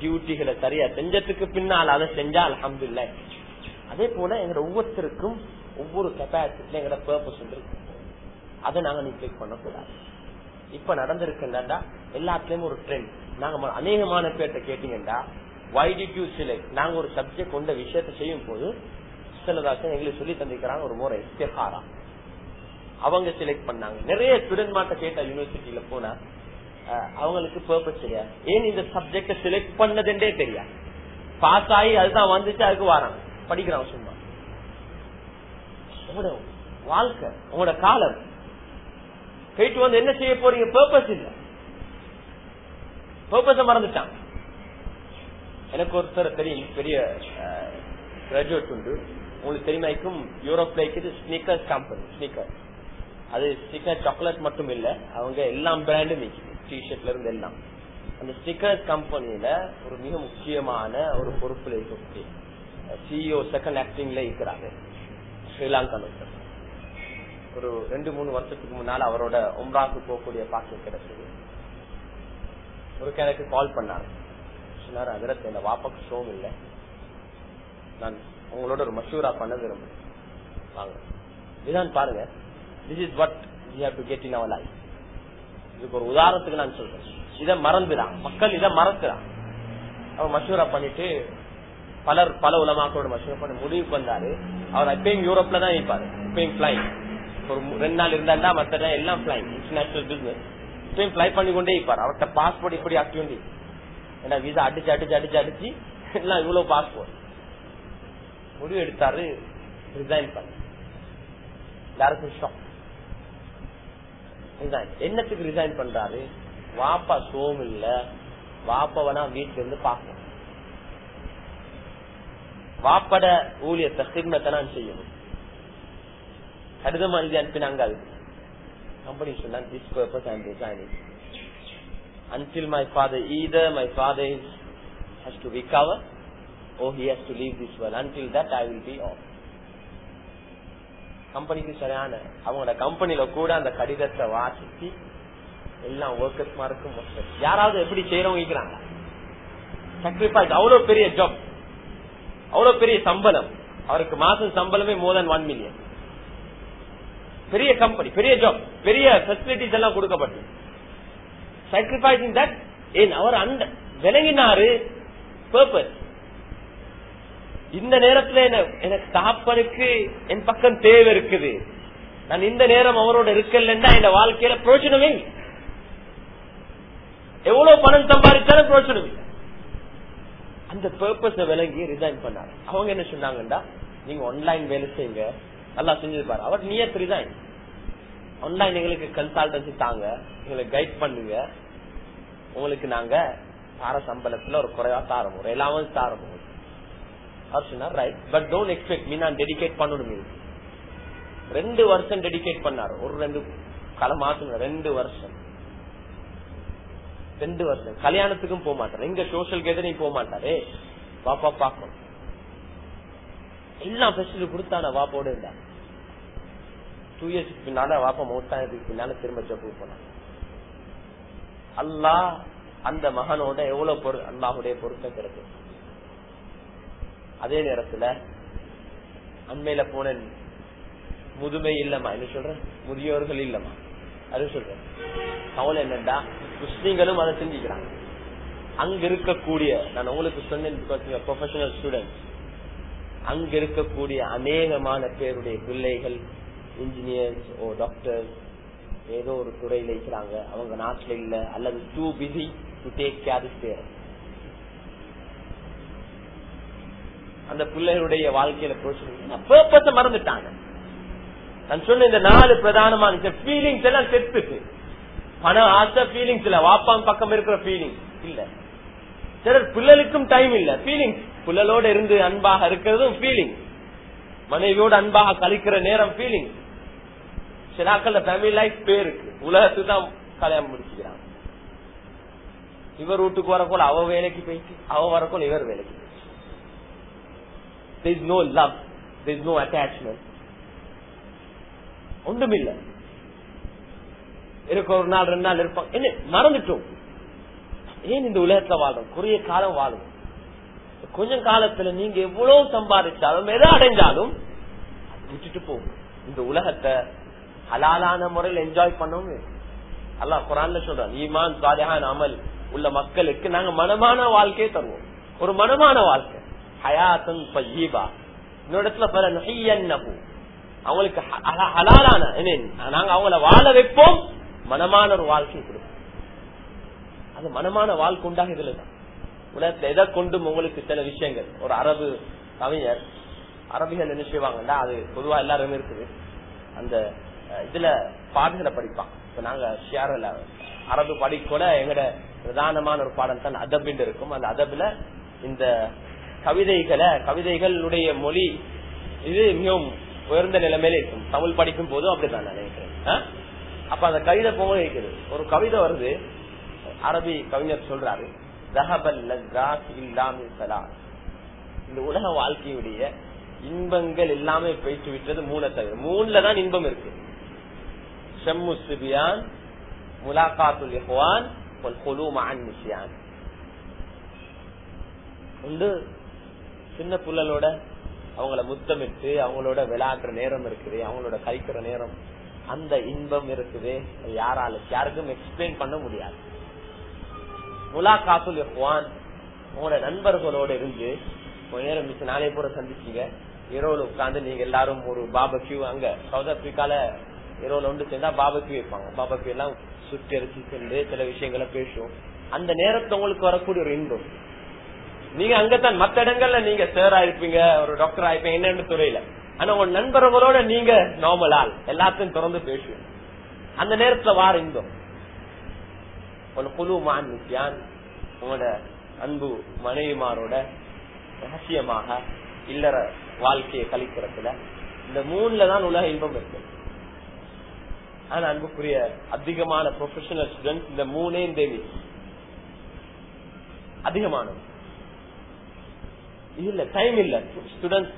டியூட்டிகளை சரியா செஞ்சதுக்கு பின்னால் அதை செஞ்சா அலமதுல்ல அதே போல எங்க ஒவ்வொருத்தருக்கும் ஒவ்வொரு கெப்பாசிட்டில எங்களோட பர்பஸ் இருக்கு. அதை நாங்க நிக்லெக்ட் பண்ணக்கூடாது. இப்ப நடந்திருக்குண்டா எல்லாத்துலயும் ஒரு ட்ரெண்ட் நாங்க அநேகமான பேர்ட்ட கேட்டீங்கன்னா வை டிட் யூ சிலெக்ட் நாங்க ஒரு சப்ஜெக்ட் கொண்ட விஷயத்த செய்யும் போது சிலதாசன் எங்களுக்கு சொல்லி தந்திருக்கிறாங்க ஒரு முறை இஸ்திஹாரா அவங்க செலக்ட் பண்ணாங்க. நிறைய ஸ்டூடெண்ட் மாட்ட கேட்டா யூனிவர்சிட்டியில போனா அவங்களுக்கு பர்பஸ் தெரியாது. ஏன் இந்த சப்ஜெக்ட செலக்ட் பண்ணதுன்றே தெரியாது. பாஸ் ஆகி அதுதான் வந்துச்சு அதுக்கு வராங்க படிக்கிறான் சும்மா. உங்களோட வாழ்க்கை உங்களோட காலம். போயிட்டு வந்து என்ன செய்ய போறீங்க? பர்பஸ் இல்ல. பர்பஸ் மறந்துட்டான். எனக்கு ஒருத்தர் தெரியும் பெரிய கிராஜுவேட் உண்டு. உங்களுக்கு தெரியுமாக்கும் யூரோப்ல இருக்குது ஸ்னீக்கர் கம்பெனி ஸ்னீக்கர் அது ஸ்னீக்கர் சாக்லேட் மட்டும் இல்ல அவங்க எல்லாம் பிராண்டும் விற்குது டிஷர்ட்ல இருந்து எல்லாம். அந்த ஸ்டிக்கர்ஸ் கம்பெனியில ஒரு மிக முக்கியமான ஒரு பொறுப்புல இருக்கக்கூடிய சிஇஓ செகண்ட் ஆக்டிங்ல இருக்கிறாங்க. ஸ்ரீலங்கா ஒரு ரெண்டு மூணு வருஷத்துக்கு முன்னால அவரோட உம்ராக்கு போகக்கூடிய பாக்கியம் கிடைச்சது. ஒரு எனக்கு கால் பண்ணாரு. சொன்னாரு அதிரத்து என்ன வாப்பாக்கு ஷோம் இல்ல. நான் உங்களோட ஒரு மஷூரா பண்ண விரும்புறேன். வாங்க. இதான் பாருங்க. This is what you have to get in our life இதுக்கு ஒரு உதாரணத்துக்கு நான் சொல்றேன். இதை மறந்துடான் மக்கள் இதை மறந்துதான் அவர் மஷூரா பண்ணிட்டு பலர் பல உலமாக்களோட மசூரா பண்ணி முடிவுக்கு வந்தாரு அவர் எப்பயும் யூரோப்ல தான் இருப்பாரு. எப்பயும் பிளைங் ஒரு ரெண்டு நாள் இருந்தா மத்த எல்லாம் பிளைங் இன்டர்நேஷனல் பிசினஸ் எப்பயும் பிளை பண்ணி கொண்டே இருப்பாரு. அவர்கிட்ட பாஸ்போர்ட் இப்படி ஆக்டிவ் ஏன்னா விசா அடிச்சு அடிச்சு அடிச்சு அடிச்சு எல்லாம் இவ்வளவு பாஸ்போர்ட் முடிவு எடுத்தாரு. ரிசைன் பண்ணி எல்லாருக்கும் ஷாக் என்னத்துக்கு ரிசைன் பண்றாரு? வாப்பா சோம் இல்ல. வாப்பவனா வீட்டுல இருந்து பாக்கணும் வாப்பட ஊழியத்தை சிக்னத்தை நான் செய்யணும். கடிதம் எழுதி அனுப்பினாங்க அது. கம்பெனி சொன்னா this purpose I'm resigning until my father either my father has to recover or he has to leave this world. Until that i will be off. கம்பெனிக்கு சரியான அவங்களோட கம்பெனில கூட அந்த கடிதத்தை வாசிச்சு எல்லாம் ஒர்க்கர்ஸ் மாருக்கும் யாராவது எப்படி செய்யறவங்க இருக்கிறாங்க? சாக்ரிஃபைஸ் அவ்வளவு பெரிய ஜாப் அவ்வளவு பெரிய சம்பளம். அவருக்கு மாசம் சம்பளமே மோர் தன் ஒன் மில்லியன் பெரிய கம்பெனி பெரிய ஜாப் பெரிய ஃபெசிலிட்டிஸ் எல்லாம் கொடுக்கப்பட்டு. சாக்ரிஃபைசிங் தட் ஏன் அவர் அந்த விளங்கினாரு பர்பஸ் இந்த நேரத்துல என்ன- எனக்கு தகப்பனுக்கு என் பக்கம் தேவை இருக்குது. நான் இந்த நேரம் அவரோட இருக்கலன்னா என் வாழ்க்கையில பிரோஜனமே எவ்வளவு பணம் சம்பாதிச்சாலும் பிரோஜனம் அந்த பர்பஸ விளங்கி ரிசைன் பண்ணாரு. அவங்க என்ன சொன்னாங்கடா நீங்க ஆன்லைன் வேலை செய்யுங்க. நல்லா செஞ்சிருப்பாரு அவர் நியத் ரிசைன் ஆன்லைன் எங்களுக்கு கன்சல்டன்சி தாங்க. எங்களுக்கு கைட் பண்ணுங்க. உங்களுக்கு நாங்க தார சம்பளத்துல ஒரு குறைவா தாரோம் ஒரு எல்லாமே தாரோம் our right but don't expect me நான் டெடிகேட் பண்ணணும் ரெண்டு வருஷம் டெடிகேட் பண்ணாரு. ஒரு ரெண்டு கல மாசம் ரெண்டு வருஷம். ரெண்டு வருஷம். கல்யாணத்துக்கும் போக மாட்டாரு. எங்க சோசியல் கேதரிங் போக மாட்டாரு. பாப்பா பாக்கணும் எல்லாம் ஃபெசிலிட்டி கொடுத்தான வாப்போடு இருந்தா. டூ இயர்ஸ்க்கு பின்னால வாப்பா மூத்தாயதுக்கு பின்னால திரும்ப ஜப்பு போனாங்க அல்லாஹ் அந்த மகனோட எவ்வளவு பொரு அல்லாஹுடைய பொருத்தம் கிடைக்கும் அதே நேரத்துல அண்மையில போன முதுமை இல்லமா என்ன சொல்றேன் முதியோர்கள் இல்லமா அது சொல்றேன் கவலை என்னண்டா? முஸ்லீம்களும் அதை செஞ்சுக்கிறாங்க அங்க இருக்கக்கூடிய நான் உங்களுக்கு சொன்னேன் ப்ரொஃபஷனல் ஸ்டூடெண்ட் அங்க இருக்கக்கூடிய அநேகமான பேருடைய பிள்ளைகள் இன்ஜினியர்ஸ் ஓ டாக்டர்ஸ் ஏதோ ஒரு துறையில இருக்கிறாங்க. அவங்க நாட்டுல இல்ல அல்லது too busy to take care பேர் அந்த பிள்ளைகளுடைய வாழ்க்கையில பர்பஸ மறந்துட்டாங்க. நான் சொன்ன இந்த நாலு பிரதானமான ஃபீலிங்ஸ் எல்லாம் செத்துட்டு. பண ஆசை ஃபீலிங்ஸ் இல்ல. வாப்பான் பக்கம் இருக்கிற ஃபீலிங் இல்ல. சிலர் பிள்ளைகளுக்கும் டைம் இல்ல. ஃபீலிங் பிள்ளைகளோட இருந்து அன்பாக இருக்கிறதும் ஃபீலிங் மனைவியோட அன்பாக கழிக்கிற நேரம் ஃபீலிங் சிலாக்கள் ஃபேமிலி லைஃப் பேருக்கு. உலகத்துக்கு தான் கல்யாணம் முடிச்சுக்கிறாங்க. இவர் வீட்டுக்கு வரக்கோல அவ வேலைக்கு போயிட்டு அவ வரக்குள்ள இவர் வேலைக்கு there is no love. There is no attachment. ஒன்றுமில்லை. இருக்க ஒரு நாள் ரெண்டு நாள் இருப்பாங்க என்ன? மறந்துட்டோம். ஏன் இந்த உலகத்துல வாழும்? குறைய காலம் வாழும். கொஞ்சம் காலத்துல நீங்க எவ்வளவு சம்பாதிச்சாலும் எதை அடைஞ்சாலும் விட்டுட்டு போகும். இந்த உலகத்தை ஹலாலான முறையில் என்ஜாய் பண்ணவும் அல்லா குரான்ல சொல்றான் ஈமான் சாலிஹான் அமல் உள்ள மக்களுக்கு நாங்க மனமான வாழ்க்கையை தருவோம். ஒரு மனமான வாழ்க்கை. ஹயாத்தன் பையீபா இன்னொரு இடத்துல பல நகையன்னபு அவங்களுக்கு ஹலாலான நாங்க அவங்கள வாழ வைப்போம். மனமான ஒரு வாழ்க்கை கொடுப்போம். அது மனமான வாழ்க்கை உண்டாக இதுல தான். உலகத்துல எதை கொண்டும் உங்களுக்கு சில விஷயங்கள். ஒரு அரபு கவிஞர் அரபிகள் என்ன செய்வாங்கன்னா அது பொதுவா எல்லாருமே இருக்குது. அந்த இதுல பாடங்களை படிப்பான். இப்ப நாங்க ஷியாரில் அரபு படிக்கூட எங்கட பிரதானமான ஒரு பாடம் தான் அதபின் இருக்கும். அந்த அதபுல இந்த கவிதைகளை கவிதைகளுடைய மொழி இது மிகவும் உயர்ந்த நிலைமையில இருக்கும். தமிழ் படிக்கும் போதும் அப்படிதான் நான் நினைக்கிறேன். அப்ப அந்த கவிதை போக இருக்கிறது ஒரு கவிதை வருது. அரபி கவிஞர் சொல்றாரு இந்த உலக வாழ்க்கையுடைய இன்பங்கள் எல்லாமே போயிட்டு விட்டது மூணை தவிர. மூணுல தான் இன்பம் இருக்கு. ஷம்மு சுபியான் முலாகாத்துல் இஹ்வான் ஒன்று சின்ன புள்ளலோட அவங்கள முத்தமிட்டு அவங்களோட விளையாடுற நேரம் இருக்குது அவங்களோட கழிக்கிற நேரம் அந்த இன்பம் இருக்குது. யாரால யாருக்கும் எக்ஸ்பிளைன் பண்ண முடியாது. முலாகாத்துல் எஃப்வான் உங்களோட நண்பர்களோட இருந்து கொஞ்ச நேரம் மிச்ச நாளே பூரா சந்திச்சீங்க. இரவுல உட்கார்ந்து நீங்க எல்லாரும் ஒரு பாபக்யூ அங்க சவுத் ஆப்பிரிக்கால இரவுல ஒன்று சேர்ந்தா பாபக்யூ வைப்பாங்க. பாபக்யூ எல்லாம் சுற்றி அரிசி சென்று சில விஷயங்களை பேசுவோம். அந்த நேரத்தை உங்களுக்கு வரக்கூடிய ஒரு இன்பம். நீங்க அங்கத்தான் மத்த இடங்கள்ல நீங்க சேர் ஆயிருப்பீங்க ஒரு டாக்டர் ஆயிருப்பீங்க என்னன்னு துறையில. ஆனா உங்க நண்பர்களோட நீங்க நார்மல் ஆள். எல்லாத்தையும் திறந்து பேசுவீங்க. அந்த நேரத்துல வார இன்பம். ஒரு குழு மான் நித்யான் உங்களோட அன்பு மனைவிமாரோட ரகசியமாக இல்லற வாழ்க்கையை கழிக்கிறதுல இந்த மூணுல தான் உலக இன்பம் இருக்கு. ஆனா அன்புக்குரிய அதிகமான ப்ரொஃபஷனல் ஸ்டூடெண்ட் இந்த மூணே தேவி அதிகமானது. இல்ல டைம் இல்ல. ஸ்டூடெண்ட்ஸ்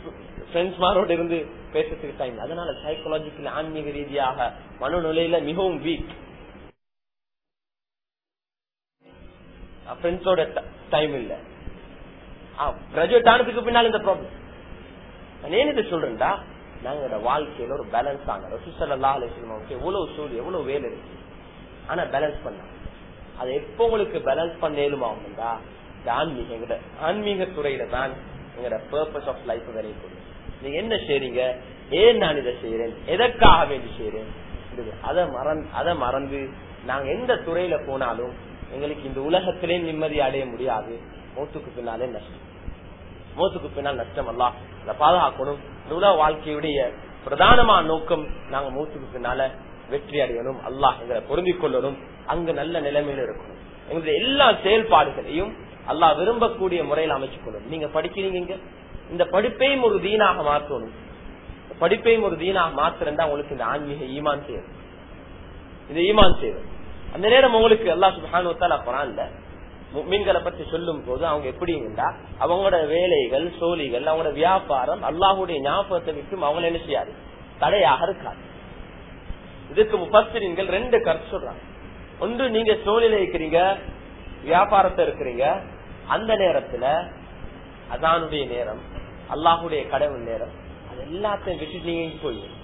ஃப்ரெண்ட்ஸ் மாரோட இருந்து பேசுறதுக்கு டைம் அதனால சைக்கலாஜிக்கல் ஆன்மீக ரீதியாக மனநிலையில மிகவும் வீக் ஃப்ரெண்ட்ஸோட டைம் இல்ல. கிராஜுவேட் ஆனதுக்கு பின்னால் இந்த ப்ராப்ளம் நான் ஏன் இதை சொல்றேன்டா? நாங்களோட வாழ்க்கையில ஒரு பேலன்ஸ் ஆங்க ரசூசல் அல்லா எவ்வளவு சூழ் எவ்வளவு வேலை இருக்கு. ஆனா பேலன்ஸ் பண்ண அதை எப்போ உங்களுக்கு பேலன்ஸ் பண்ண இயலுமாகும்டா இந்த ஆன்மீக எங்கட ஆன்மீக துறையில தான் எங்கட பர்பஸ் ஆஃப் லைஃப் வேலை நீங்க என்ன செய்றீங்க? ஏன் நான் இதை செய்யறேன் எதற்காக வேண்டி செய்யறேன் அதை மறந்து அதை மறந்து நாங்க எந்த துறையில போனாலும் எங்களுக்கு இந்த உலகத்திலே நிம்மதி அடைய முடியாது. மோத்துக்கு பின்னாலே நஷ்டம். மோத்துக்கு பின்னால் நஷ்டம் அல்ல. அதை பாதுகாக்கணும். இந்த உலக வாழ்க்கையுடைய பிரதானமான நோக்கம். நாங்க மூத்துக்கு பின்னால வெற்றி அடையணும். அல்லாஹ் எங்களை பொருந்திக் கொள்ளணும். அங்கு நல்ல நிலைமையில இருக்கணும். எங்களுடைய எல்லா செயல்பாடுகளையும் அல்லாஹ் விரும்பக்கூடிய முறையில் அமைச்சுக் நீங்க படிக்கிறீங்க. இந்த படிப்பையும் ஒரு தீனாக மாற்றணும். படிப்பையும் ஒரு தீனாக மாத்திரண்டா உங்களுக்கு இந்த ஆன்மீக ஈமான் செய்யும் இது ஈமான் செய்யும் அந்த நேரம் உங்களுக்கு எல்லா சுபானு குரான்ல மீன்களை பற்றி சொல்லும் போது அவங்க எப்படிங்கண்டா அவங்களோட வேலைகள் சோழிகள் அவங்களோட வியாபாரம் அல்லாஹுடைய ஞாபகத்தை விட்டும் அவங்கள என்ன செய்யாது? தடையாக இருக்காது. இதுக்கு முப்பத்திரின்கள் ரெண்டு கருத்து சொல்றாங்க. ஒன்று நீங்க சோழில இருக்கிறீங்க வியாபாரத்தை இருக்கிறீங்க அந்த நேரத்துல அதானுடைய நேரம் அல்லாஹுடைய கடவுள் நேரம் அது எல்லாத்தையும் விட்டுட்டு நீங்க போயிடும்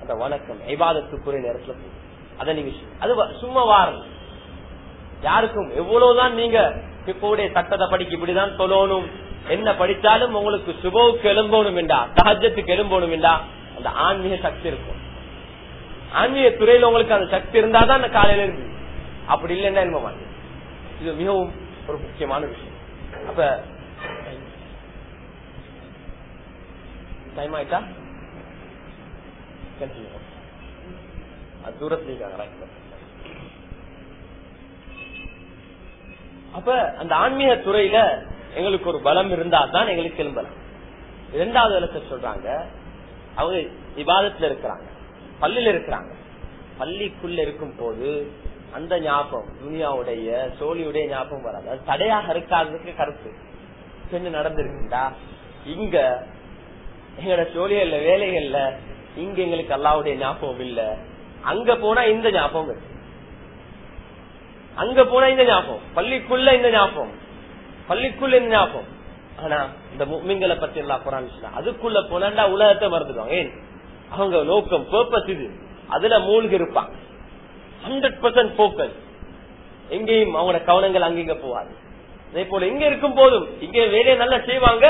அந்த வணக்கம் ஐபாதத்துக்குரிய நேரத்துல போய் அதை நீங்க அது சும்மா வாரம் யாருக்கும் எவ்வளவுதான் நீங்க இப்போடைய சட்டத்தை படிக்க இப்படிதான் சொல்லணும் என்ன படிச்சாலும் உங்களுக்கு சுபவுக்கு எழும்பணும் என்றா சகஜத்துக்கு எழும்பணும் என்றா அந்த ஆன்மீக சக்தி இருக்கும். ஆன்மீக துறையில உங்களுக்கு அந்த சக்தி இருந்தாதான் அந்த காலையில இருந்து அப்படி இல்லைன்னா என்ன இது மிகவும் ஒரு முக்கியமான விஷயம். அப்ப டைம் ஆயிட்டா? தூரத்துல அப்ப அந்த ஆன்மீக துறையில எங்களுக்கு ஒரு பலம் இருந்தா தான் எங்களுக்கு எழும்பலாம் இரண்டாவது விளக்க சொல்றாங்க. அவங்க விவாதத்துல இருக்கிறாங்க. பள்ளியில இருக்கிறாங்க. பள்ளிக்குள்ள இருக்கும் போது அந்த ஞாபகம் துனியாவுடைய சோழியுடைய ஞாபகம் வராது. அது தடையாக இருக்காததுக்கு கருத்து. என்ன நடந்திருக்குண்டா? இங்க எங்களோட சோழிகள்ல வேலைகள்ல இங்க எங்களுக்கு அல்லாவுடைய ஞாபகம் இல்ல. அங்க போனா இந்த ஞாபகம் இருக்கு அங்க போனா இந்த ஞாபகம். பள்ளிக்குள்ள இந்த ஞாபகம். பள்ளிக்குள்ள இந்த ஞாபகம். ஆனா இந்த முக்மிங்களை பத்தி எல்லாம் போறான்னு அதுக்குள்ள போனா உலகத்தை மறந்துடுவாங்க. ஏன்? அவங்க நோக்கம் பர்பஸ் இது. அதுல மூழ்கி இருப்பான் ஹண்ட்ரட் பர்சன்ட் போக்கஸ் எங்கேயும் அவங்களோட கவனங்கள் அங்கிங்க போவாது அதே போல இங்க இருக்கும் போதும் இங்க வேலையை நல்லா செய்வாங்க.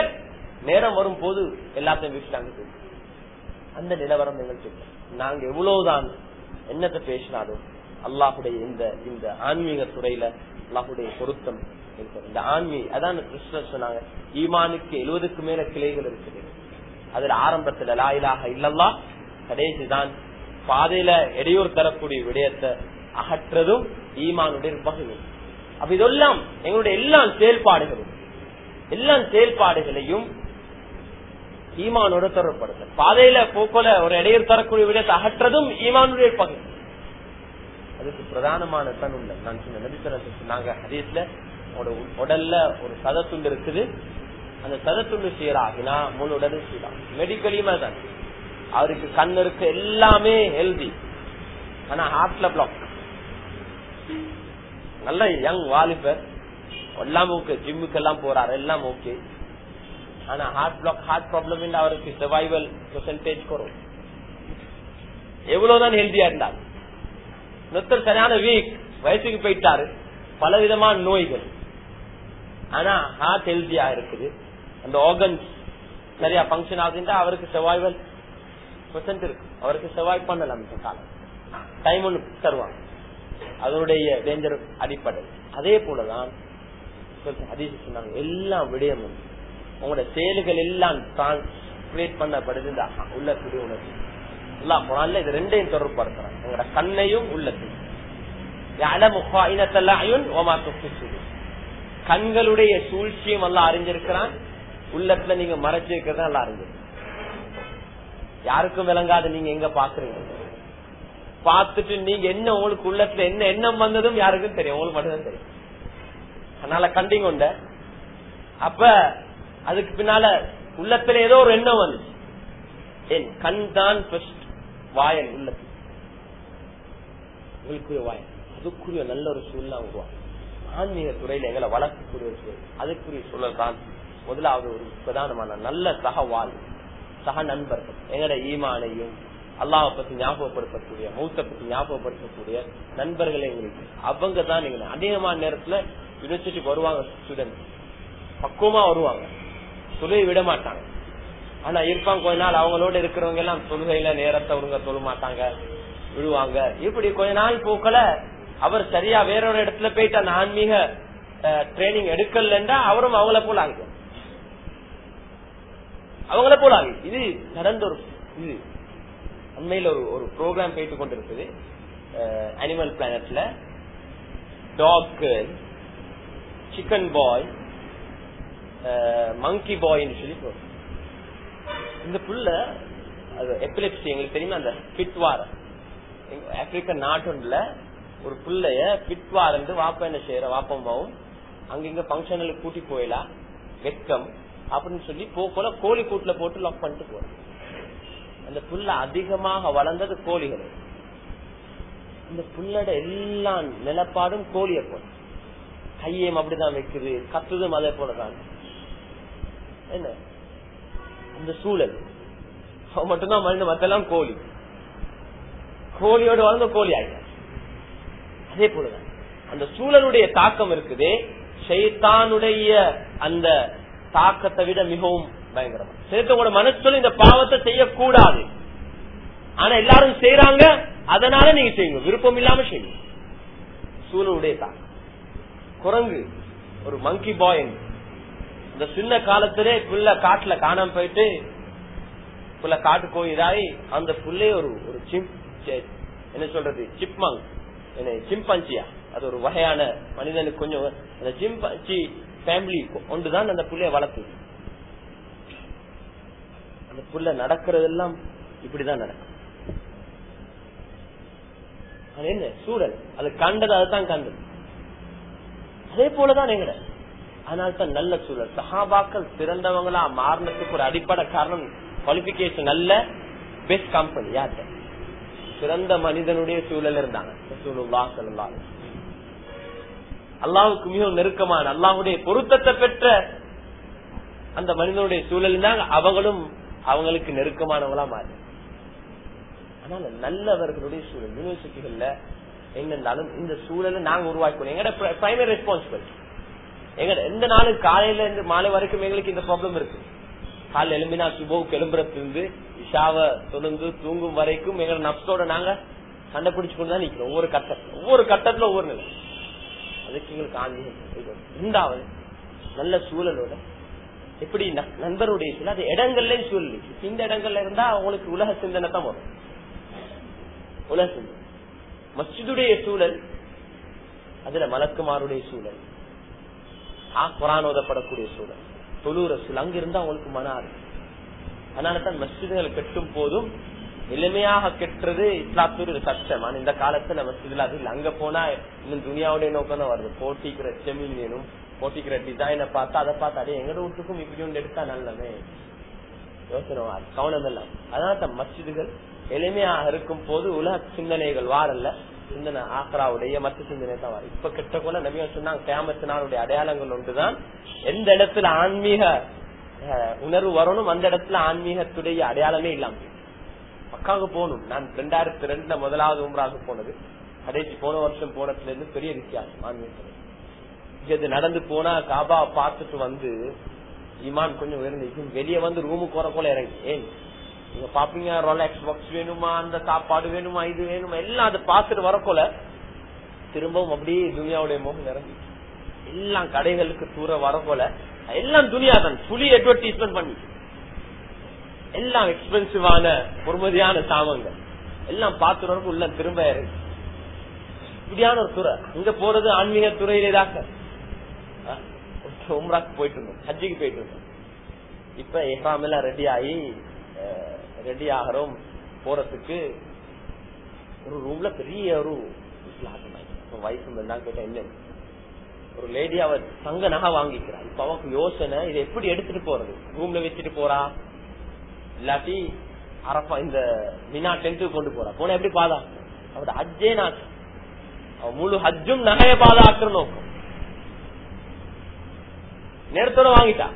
நேரம் வரும் போது எல்லாத்தையும் வீட்டுல அந்த நிலவரம் எங்களுக்கு நாங்க எவ்வளவுதான் என்னத்தை பேசினாலும் அல்லாஹுடைய இந்த இந்த ஆன்மீக துறையில அல்லாஹுடைய பொருத்தம் இந்த ஆன்மீக அதான் கிருஷ்ணர் சொன்னாங்க ஈமானுக்கு எழுபதுக்கு மேல கிளைகள் இருக்குது. அதுல ஆரம்பத்துல லாயிலாக இல்லல்லா கடைசிதான் பாதையில இடையூறு தரக்கூடிய விடயத்தை அகற்றதும் ஈமானுடைய பகுதி. அப்ப இதெல்லாம் எங்களுடைய எல்லா செயல்பாடுகளும் எல்லா செயல்பாடுகளையும் ஈமானோட தொடர்படுத்த பாதையில போக்கோல ஒரு இடையூறு தரக்கூடிய விடயத்தை அகற்றதும் ஈமானுடைய பகுதி. அதுக்கு பிரதானமான தன் உள்ள நான் சொன்ன நபித்தரசு சொன்னாங்க ஹதீஸ்ல உடல்ல ஒரு சதத்துண்டு இருக்குது. அந்த சதத்துண்டு சீராகினா முழு உடலும் சீராகும். மெடிக்கலியுமே தான். அவருக்கு கண் இருக்கு எல்லாமே ஹெல்தி ஆனா ஹார்ட்ல பிளாக் நல்ல யங் வாலிபர். எல்லாம் ஓகே ஜிம்முக்கு எல்லாம் போறாரு. எல்லாம் ஓகே ஆனா ஹார்ட் பிளாக் ஹார்ட் ப்ராப்ளம் அவருக்கு சர்வைவல் பெர்சன்டேஜ் குறவு எவ்வளவுதான் ஹெல்தியா இருந்தார் நொத்தர் சரியான வீக் வயசுக்கு போயிட்டாரு. பல விதமான நோய்கள். ஆனா ஹார்ட் ஹெல்தியா இருக்குது. அந்த ஆர்கன்ஸ் சரியா பங்கன் ஆகுதுன்னா அவருக்கு சர்வைவல் பெர்சன்ட் இருக்கு. அவருக்கு செவ்வாய் பண்ணலாம் இந்த காலம். டைம் ஒன்று தருவாங்க. அதனுடைய டேஞ்சர் அடிப்படை. அதே போலதான் ஹதீஸ் சொன்னாங்க எல்லா விடயமும் உங்களோட செயல்கள் எல்லாம் டிரான்ஸ்லேட் பண்ணப்படுது இந்த உள்ளத்துடைய உணர்ச்சி எல்லாம் குரான்ல இது ரெண்டையும் தொடர்புபடுத்துறாங்க உங்களோட கண்ணையும் உள்ளத்தையும் கண்களுடைய சூழ்ச்சியும் எல்லாம் அறிஞ்சிருக்கிறான். உள்ளத்துல நீங்க மறைச்சிருக்கிறதா எல்லாம் அறிஞ்சிருக்க யாருக்கும் விளங்காத நீங்க எங்க பாக்குறீங்க பார்த்துட்டு நீங்க என்ன உங்களுக்கு உள்ளத்துல என்ன எண்ணம் வந்ததும் யாருக்கும் தெரியும். உங்களுக்கு மட்டும்தான் தெரியும். அதனால கண்டிங்க உண்ட. அப்ப அதுக்கு பின்னால உள்ளத்துல ஏதோ ஒரு எண்ணம் வந்து. என் கண் தான் வாயன் உள்ளத்து உங்களுக்குரிய வாயன் அதுக்குரிய நல்ல ஒரு சூழ்நிலை உருவாங்க ஆன்மீக துறையில எங்களை வளர்க்கக்கூடிய ஒரு சூழல். அதுக்குரிய சூழல் தான். முதலாவது ஒரு பிரதானமான நல்ல சக வாழ்வு சக நண்பர்கள். எங்களோட ஈமானையும் அல்லாவை பத்தி ஞாபகப்படுத்தக்கூடிய மூத்த பத்தி ஞாபகப்படுத்தக்கூடிய நண்பர்கள் எங்களுக்கு. அவங்க தான் நீங்க அதிகமான நேரத்துல யூனிவர்சிட்டிக்கு வருவாங்க ஸ்டூடெண்ட் பக்குவமா வருவாங்க. தொழிலை விட மாட்டாங்க. ஆனா இருப்பாங்க கொஞ்ச நாள் அவங்களோட இருக்கிறவங்க எல்லாம் தொழுகையில நேரத்தை ஒழுங்க தொழ மாட்டாங்க. விடுவாங்க. இப்படி கொஞ்ச நாள் போக்கல அவர் சரியா வேற ஒரு இடத்துல போயிட்டு அந்த ஆன்மீக ட்ரைனிங் எடுக்கலன்றா அவரும் அவங்கள போல ஆகிடும் அவங்கள போலாது இது நடந்த ஒரு இது அண்மையில ஒரு ஒரு ப்ரோக்ராம் போயிட்டு கொண்டிருக்குது. Animal பிளானட்ல dog girl chicken boy monkey பாய்ன்னு சொல்லி இந்த புள்ள அது எப்பிலெப்சி எங்களுக்கு தெரியுமா? அந்த பிட்வார ஆப்பிரிக்கன் நாட்டுல ஒரு பிள்ளைய பிட்வார் வாப்ப என்ன செய்யற? வாப்பம்மாவும் அங்க இங்க பங்கனுக்கு கூட்டி போயிடலாம் வெக்கம் அப்படின்னு சொல்லி போல கோழி கூட்டுல போட்டு லாக் பண்ணிட்டு போறோம் அந்த புல்ல அதிகமாக வளர்ந்தது கோழிகள். இந்த புல்லோட எல்லா நிலப்பாடும் கோழியை போல. கையம் அப்படிதான் வைக்குது கத்துதும் அதே போலதான். என்ன? அந்த சூழல். அவன் மட்டும்தான் மருந்து மத்தெல்லாம் கோழி. கோழியோடு வளர்ந்த கோழி ஆகிட்ட அதே போலதான். அந்த சூழலுடைய தாக்கம் இருக்குதே. சைத்தானுடைய அந்த தாக்கத்தை விட மிகவும் பயங்கரமா. சேர்த்தவங்களோட மனசுல இந்த பாவத்தை செய்யக்கூடாது. ஆனா எல்லாரும் செய்யறாங்க அதனால நீங்க செய்யுங்க. விருப்பம் இல்லாம செய்யுங்க. சூழலுடைய தாக்கம். குரங்கு ஒரு மங்கி பாய் இந்த சின்ன காலத்திலே புள்ள காட்டுல காணாம போயிட்டு புள்ள காட்டு கோயிலாய் அந்த புள்ளே ஒரு ஒரு சிம் என்ன சொல்றது? சிப்மங் என்ன சிம்பஞ்சியா அது ஒரு வகையான மனிதனுக்கு கொஞ்சம் அந்த சிம்பஞ்சி ஃபேமிலி ஒன்றுதான் அந்த புள்ளைய வளர்த்துது. அந்த புள்ள நடக்கிறதெல்லாம் இப்படிதான் நடக்கும். அது என்ன? சூழல். அது கண்டது அதுதான் கண்டது. அதே போலதான் எங்கட. அதனால தான் நல்ல சூழல். சஹாபாக்கள் சிறந்தவங்களா மாறினதுக்கு ஒரு அடிப்படை காரணம் குவாலிபிகேஷன் அல்ல பெஸ்ட் கம்பெனி யார்கிட்ட? சிறந்த மனிதனுடைய சூழல் இருந்தாங்க. அல்லாவுக்கு மிகவும் நெருக்கமான அல்லாஹுடைய பொருத்தத்தை பெற்ற அந்த மனிதனுடைய சூழல் தான் அவங்களும் அவங்களுக்கு நெருக்கமானவங்களா மாறு. ஆனால் நல்லவர்களுடைய சூழல் யூனிவர்சிட்டிகள்ல எங்க இந்த சூழலை நாங்க உருவாக்கணும் எங்கட பிரைமரி ரெஸ்பான்சிபிலிட்டி எங்க எந்த நாளும் காலையில இருந்து மாலை வரைக்கும் எங்களுக்கு இந்த ப்ராப்ளம் இருக்கு. காலைல எலும்பினா சுபோவுக்கு எலும்புறத்திலிருந்து இஷாவை தொழுந்து தூங்கும் வரைக்கும் எங்க நப்சோட நாங்க சண்டை பிடிச்சு கொண்டு தான் நிக்கிறோம். ஒவ்வொரு கட்டத்துல ஒவ்வொரு கட்டத்துல ஒவ்வொரு நிலை. அதுக்கு எங்களுக்கு ஆன்மீகம் இது. ரெண்டாவது நல்ல சூழலோட எப்படி நண்பருடைய சூழல் அது இடங்கள்லயும் சூழல். இருக்கு. இந்த இடங்கள்ல இருந்தா அவங்களுக்கு உலக சிந்தனை தான் வரும். உலக சிந்தனை. மஸ்ஜிதுடைய சூழல் அதுல மலக்குமாருடைய சூழல். ஆ குரான் ஓதப்படக்கூடிய சூழல். தொழுற சூழல் அங்கிருந்தா அவங்களுக்கு மன ஆறு அதனாலதான் மஸ்ஜிதுகள் கட்டும் போதும் எளிமையாக கெட்டுறது இஸ்லாத்தூர் ஒரு சட்டம். ஆனா இந்த காலத்துல மஸ்ஜிதுல அது அங்க போனா இன்னும் துணியாவுடைய நோக்கம் தான் வருது. போட்டிக்கிற செமீன் வேணும் போட்டிக்கிற டிசைனை பார்த்து அதை பார்த்து அதே எங்க வீட்டுக்கும் இப்படி ஒன்று எடுத்தா நல்லவே யோசனை கவனம் எல்லாம் அதனால தான் எளிமையாக இருக்கும் போது உலக சிந்தனைகள் வாரல்ல. சிந்தனை ஆக்ராவுடைய மற்ற சிந்தனை தான் வரும் இப்ப கிட்ட கூட நபியா சொன்னாங்க கேமத்தினாருடைய அடையாளங்கள் ஒன்றுதான். எந்த இடத்துல ஆன்மீக உணர்வு வரணும் அந்த இடத்துல ஆன்மீகத்துடைய அடையாளமே இல்லாமல் போயிடும். மக்காவுக்கு போகணும். நான் ரெண்டாயிரத்தி ரெண்டுல முதலாவது உம்ராக போனது. கடைசி போன வருஷம் போனதுல இருந்து பெரிய வித்தியாசம். ஆன்மீகத்துல இது நடந்து போனா காபா பார்த்துட்டு வந்து இமான் கொஞ்சம் உயர்ந்து வெளியே வந்து ரூமுக்கு போற போல இறங்கி. ஏன் நீங்க பாப்பீங்க ரொலாக்ஸ் பாக்ஸ் வேணுமா? அந்த சாப்பாடு வேணுமா? இது வேணுமா? எல்லாம் அதை பார்த்துட்டு வரக்கோல திரும்பவும் அப்படியே துனியாவுடைய முகம் இறங்கி. எல்லாம் கடைகளுக்கு தூர வரக்கோல எல்லாம் துனியா தான் புலி அட்வர்டைஸ்மெண்ட் பண்ணி. எல்லாம் எக்ஸ்பென்சிவான பொறுமதியான சாமங்கள். எல்லாம் பார்த்துட்டு உள்ள திரும்ப இருக்கு. இப்படியான ஒரு துறை. இங்க போறது ஆன்மீக துறையிலே தாக்க. உம்ராக்கு போயிட்டு இருந்தோம். ஹஜ்ஜிக்கு போயிட்டு இருந்தோம். இப்ப எஹ்ராம் எல்லாம் ரெடி ஆகி ரெடி ஆகிறோம். போறதுக்கு ஒரு ரூம்ல பெரிய ஒரு வயசு எல்லாம் கேட்ட என்ன? ஒரு லேடி அவ தங்க நகை வாங்கிக்கிறா. இப்ப அவக்கு யோசனை இதை எப்படி எடுத்துட்டு போறது? ரூம்ல வச்சுட்டு போறா? இல்லாட்டி அரப்பா இந்த மினா டென்ட்டு கொண்டு போறா. போன எப்படி பாதா? அவட ஹஜ்ஜே நாக்கு அவன் முழு ஹஜ்ஜும் நகைய பாதா ஆக்குற நோக்கம். நேரத்தோட வாங்கிட்டா.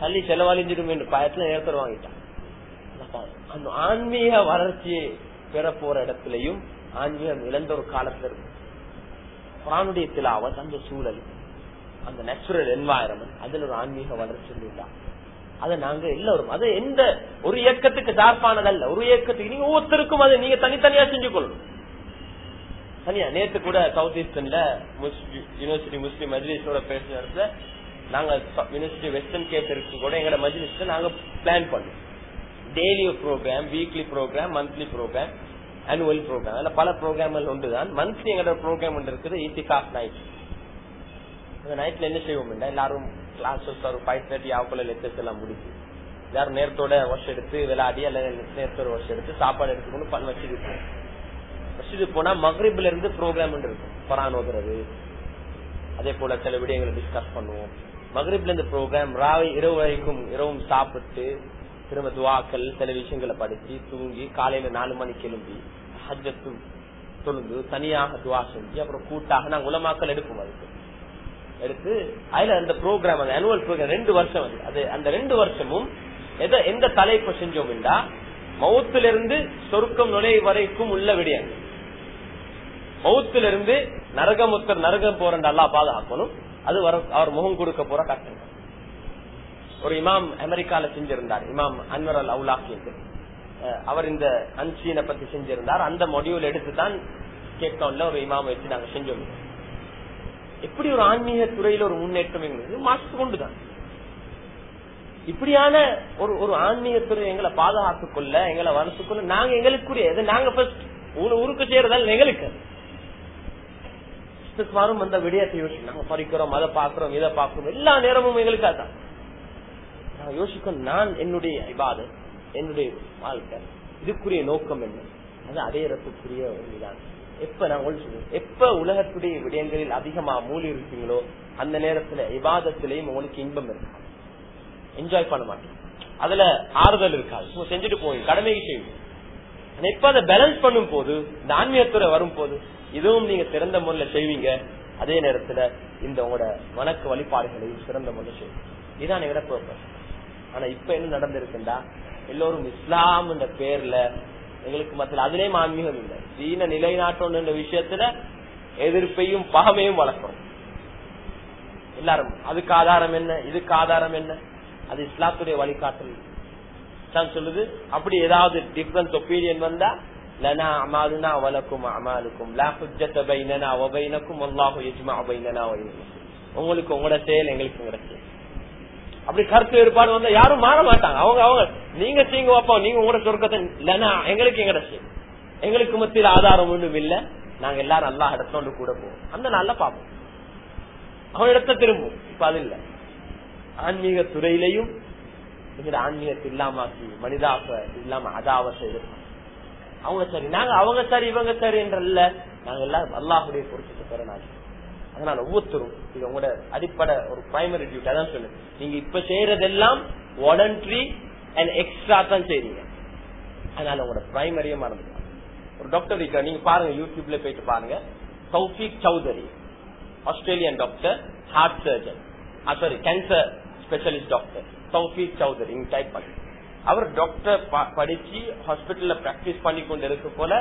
தள்ளி செலவழிஞ்சிடும் என்று பயத்துல நேரத்தோட வாங்கிட்டா. அந்த ஆன்மீக வளர்ச்சியை பெற போற இடத்துலயும் ஆன்மீகம் இழந்த ஒரு காலத்துல இருக்கும் குரானுடைய திலாவத் அந்த சூழல் அந்த நேச்சுரல் என்வாயரன்மெண்ட் அதுல ஒரு ஆன்மீக வளர்ச்சி இல்லா அதை நாங்க எல்லாரும் அது எந்த ஒரு இயக்கத்துக்கு சார்பானதல்ல. ஒரு இயக்கத்துக்கு நீங்க ஒவ்வொருத்தருக்கும் அதை நீங்க தனித்தனியா செஞ்சு கொள்ளணும் தனியா நேத்து கூட சவுத் ஈஸ்டர்ன்ல யூனிவர்சிட்டி முஸ்லீம் மஜ்லிஸோட பேசின இடத்துல நாங்க யூனிவர்சிட்டி வெஸ்டர்ன் கேப் இருக்கு கூட எங்களோட மஜ்லிஸ்ல நாங்க பிளான் பண்ணோம். Daily programme weekly programme monthly programme annual programme அதுல பல ப்ரோக்ராம்கள் உண்டுதான். மந்த்லி எங்களோட ப்ரோக்ராம் ஒன்று இருக்குது இத்திகாஃப் நைட் அந்த நைட்ல என்ன செய்வோம் எல்லாரும் கிளாஸஸ் ஒரு ஃபைவ் தேர்ட்டி ஆகுள்ள லெக்சர்ஸ் எல்லாம் முடிச்சு. எல்லாரும் நேரத்தோட வருஷம் எடுத்து விளையாடி அல்லது நேரத்தோட வருஷம் எடுத்து சாப்பாடு எடுத்துக்கணும் பல் வச்சுட்டு வச்சுட்டு போனா மகரிப்ல இருந்து ப்ரோக்ராம் இருக்கும். பரான் ஓதுறது. அதே போல சில விடயங்களை டிஸ்கஸ் பண்ணுவோம். மகரிப்ல இருந்து ப்ரோக்ராம் ராவை இரவு வரைக்கும் இரவும் சாப்பிட்டு திரும்ப துவாக்கள் சில விஷயங்களை படிச்சு தூங்கி காலையில நாலு மணிக்கு எழும்பி ஹஜ்ஜத்து தொழுந்து தனியாக துவா செஞ்சு அப்புறம் கூட்டாக நாங்க உலமாக்கள் எடுப்போம் அதுக்கு. எடுத்து அதுல அந்த ப்ரோக்ராம் அந்த அனுவல் ப்ரோக்ராம் ரெண்டு வருஷம் அது. அது அந்த ரெண்டு வருஷமும் எதை எந்த தலைப்பு செஞ்சோம் என்றா மௌத்திலிருந்து சொர்க்கம் நுழை வரைக்கும் உள்ள விடயங்கள் மௌத்திலிருந்து நரகமுத்தர் நரகம் போற நல்லா பாதுகாக்கணும். அது வர அவர் முகம் கொடுக்க போற கஷ்டம். ஒரு இமாம் அமெரிக்கால செஞ்சிருந்தார் இமாம் அன்வர் அல் அவுலாக் அவர் இந்த அன்சீனை பத்தி செஞ்சிருந்தார். அந்த மொடியூல் எடுத்து தான் கேட்டோம்ல ஒரு இமாம் வச்சு நாங்க செஞ்சோம். எப்படி ஒரு ஆன்மீக துறையில ஒரு முன்னேற்றம் எங்களுக்கு? மாசத்து கொண்டுதான். இப்படியான ஒரு ஒரு ஆன்மீக துறை எங்களை பாதுகாத்துக் கொள்ள எங்களை வளர்த்துக்கொள்ள நாங்க எங்களுக்குரிய நாங்க ஊருக்கு செய்யறதால் எங்களுக்கு. வரும் அந்த விடயத்தை யோசிக்கும் நாங்க படிக்கிறோம் அதை பாக்குறோம் இதை பாக்குறோம். எல்லா நேரமும் எங்களுக்கு அதான். நான் யோசிக்கும் நான் என்னுடைய இபாதம் என்னுடைய வாழ்க்கை இதுக்குரிய நோக்கம் என்ன? அது அடையறதுக்குரிய ஒன்றுதான் எப்ப நான் எப்ப உலகத்துடைய விடயங்களில் அதிகமா மூலி இருக்கீங்களோ அந்த நேரத்துல விவாதத்திலையும் உங்களுக்கு இன்பம் இருக்கும் என்ஜாய் பண்ண மாட்டேன் அதுல ஆறுதல் இருக்காது. செஞ்சுட்டு போய் கடமைக்கு செய்யும் ஆனா இப்ப அதை பேலன்ஸ் பண்ணும் போது இந்த ஆன்மீகத்துறை வரும் போது இதுவும் நீங்க சிறந்த முறையில செய்வீங்க. அதே நேரத்துல இந்த உங்களோட வணக்க வழிபாடுகளையும் சிறந்த முறையில செய்வீங்க இதுதான் எங்கட பர்பஸ் ஆனா இப்ப என்ன நடந்திருக்குண்டா? எல்லோரும் இஸ்லாம் என்ற பேர்ல எங்களுக்கு மத்தியில் அதுலயும் ஆன்மீகம் இல்லை. தீன நிலைநாட்டணும் விஷயத்துல எதிர்ப்பையும் பகமையும் வளர்க்கிறோம். எல்லாரும் அதுக்கு ஆதாரம் என்ன இதுக்கு ஆதாரம் என்ன? அது இஸ்லாத்துடைய வழிகாட்டல். தான் சொல்லுது அப்படி ஏதாவது டிஃபரன்ஸ் ஒப்பீனியன் வந்தா லனா அமாலுனா வலக்கும் அமாலுக்கும். லா ஹுஜ்ஜத பைனனா வ பைனக்கும். அல்லாஹு யஜ்மஅ பைனனா உங்களுக்கு உங்களோட செயல் எங்களுக்கு உங்களோட அப்படி கருத்து வேறுபாடு வந்தா யாரும் மாற மாட்டாங்க. அவங்க அவங்க நீங்க சீங்க வைப்போம் நீங்க உங்களோட சொர்க்கத்தை லனா எங்களுக்கு எங்கட செயல் எங்களுக்கு மத்தியில் ஆதாரம் ஒண்ணும் இல்ல. நாங்க எல்லாரும் நல்லா இடத்தோண்டு கூட போவோம். அந்த நாள்ல பாப்போம் அவன் இடத்த திரும்பும் இப்ப அது இல்ல. ஆன்மீக துறையிலையும் எங்கட ஆன்மீகத்தை இல்லாமாக்கி மனிதாப்ப இல்லாம அதாவத்தை இருக்கும் அவங்க சரி நாங்க அவங்க சரி இவங்க சரி என்றல்ல. நாங்க எல்லாரும் அல்லாஹுடைய பொறுத்து பெற அதனால ஒவ்வொருத்தரும் இது உங்களோட அடிப்படை ஒரு பிரைமரி டியூட்டி அதான் சொல்லு நீங்க இப்ப செய்யறதெல்லாம் வாலண்டரி அண்ட் எக்ஸ்ட்ரா தான் செய்றீங்க. அதனால உங்களோட பிரைமரியே மறந்துக்கலாம் ஒரு டாக்டர் இருக்க நீங்க பாருங்க யூடியூப்ல போயிட்டு பாருங்க. Taufiq Chaudhry Australian doctor heart surgeon sorry cancer specialist doctor Taufiq Chaudhry type பண்ணி அவர் டாக்டர் படிச்சு ஹாஸ்பிட்டல்ல பிராக்டிஸ் பண்ணி கொண்டு இருக்க போல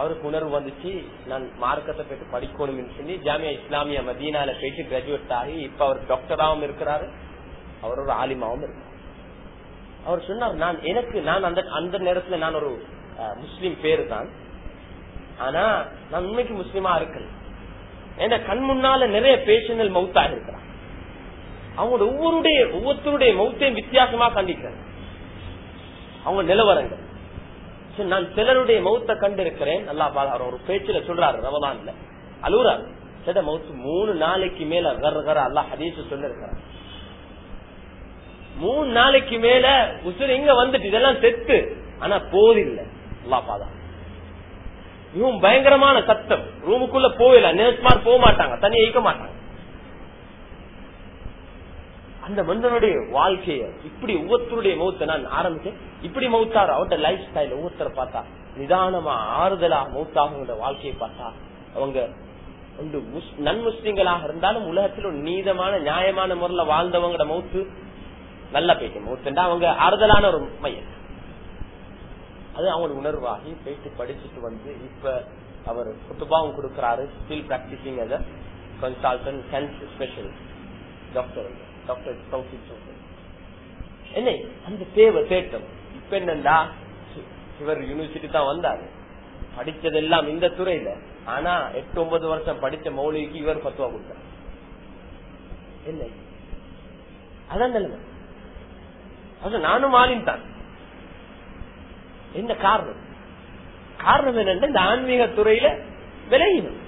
அவருக்கு உணர்வு வந்துச்சு நான் மார்க்கத்தை போயிட்டு படிக்கணும்னு சொல்லி ஜாமியா இஸ்லாமிய மதீனால போயிட்டு கிராஜுவேட் ஆகி இப்ப அவர் டாக்டராகவும் இருக்கிறாரு. அவர் ஒரு ஆலிமாவும் இருக்கிறார் அவர் சொன்னார் நான் எனக்கு நான் அந்த அந்த நேரத்துல நான் ஒரு முஸ்லீம் பேரு தான் ஆனா நான் உண்மைக்கு முஸ்லீமா இருக்கல என் கண் முன்னால நிறைய பேஷன்கள் மவுத்தா இருக்கிறான் அவங்களோட ஒவ்வொருடைய ஒவ்வொருத்தருடைய மௌத்தையும் வித்தியாசமா கண்டிக்கிறேன் அவங்க நிலவரங்கள். நான் சிலருடைய மௌத்த கண்டு இருக்கிறேன் நல்லா பாரு ஒரு பேச்சுல சொல்றாரு ரமதான்ல. அழுகுறாரு சில மௌத்து மூணு நாளைக்கு மேல கர அல்லா ஹதீஸ் சொல்லிருக்கிறார். மூணு நாளைக்கு மேல உசுர் இங்க வந்துட்டு இதெல்லாம் செத்து. ஆனா போதில்லை அல்லா பாதா இவன் பயங்கரமான சத்தம். ரூமுக்குள்ள போயில நேர்ஸ்மார் போக மாட்டாங்க தனியை ஈக்க மாட்டாங்க. அந்த மனிதனுடைய வாழ்க்கைய இப்படி ஒவ்வொருத்தருடைய மௌத்த நான் ஆரம்பிச்சேன். இப்படி மௌத்தாரு அவட்ட லைஃப் ஸ்டைல் ஒவ்வொருத்தரை பார்த்தா நிதானமா ஆறுதலா மௌத்தாகுங்கிற வாழ்க்கையை பார்த்தா அவங்க ஒன்று நன் முஸ்லிம்களாக இருந்தாலும் உலகத்தில் ஒரு நீதமான நியாயமான முறையில வாழ்ந்தவங்களோட மௌத்து நல்லா போயிட்டு மௌத்துண்டா அவங்க ஆறுதலான ஒரு மையம். அது அவங்களுக்கு உணர்வாகி போயிட்டு படிச்சுட்டு வந்து இப்ப அவர் குத்துபாவும் கொடுக்கிறாரு ஸ்டில் பிராக்டிசிங் அத consultant health specialist doctor doctor Taufiq என்ன அந்த தேவை தேட்டம். இப்ப என்னண்டா? இவர் யூனிவர்சிட்டி தான் வந்தாரு. படிச்சதெல்லாம் இந்த துறையில. ஆனா எட்டு ஒன்பது வருஷம் படிச்ச மௌலிக்கு இவர் பத்துவா கொடுத்தார். என்ன? அதான் நிலைமை. நானும் ஆலிம் தான். என்ன காரணம்? காரணம் என்னன்னா இந்த ஆன்மீக துறையில விலகினும்.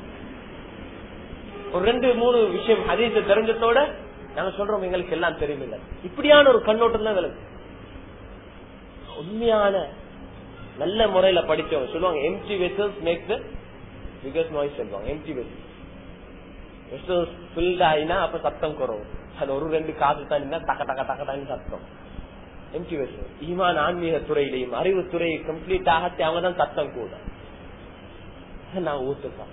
ஒரு ரெண்டு மூணு விஷயம் அதிக தெரிஞ்சத்தோட நாங்க சொல்றோம் எங்களுக்கு எல்லாம் தெரியவில்லை இப்படியான ஒரு கண்ணோட்டம் தான் விலகு உண்மையான நல்ல முறையில படிச்சவங்க. சொல்லுவாங்க empty vessels make the biggest noise சொல்லுவாங்க எம்டி வெசல்ஸ் வெசல்ஸ் ஃபில்ட் ஆயினா அப்ப சத்தம் குறவும் அது ஒரு ரெண்டு காசு தான் டக்க டக்க டக்க தான் சத்தம். எம்டி வெசல் ஈமான் ஆன்மீக துறையிலையும் அறிவு துறை கம்ப்ளீட் ஆகத்தே அவங்க தான் சத்தம் கூட நான் ஊத்துப்பேன்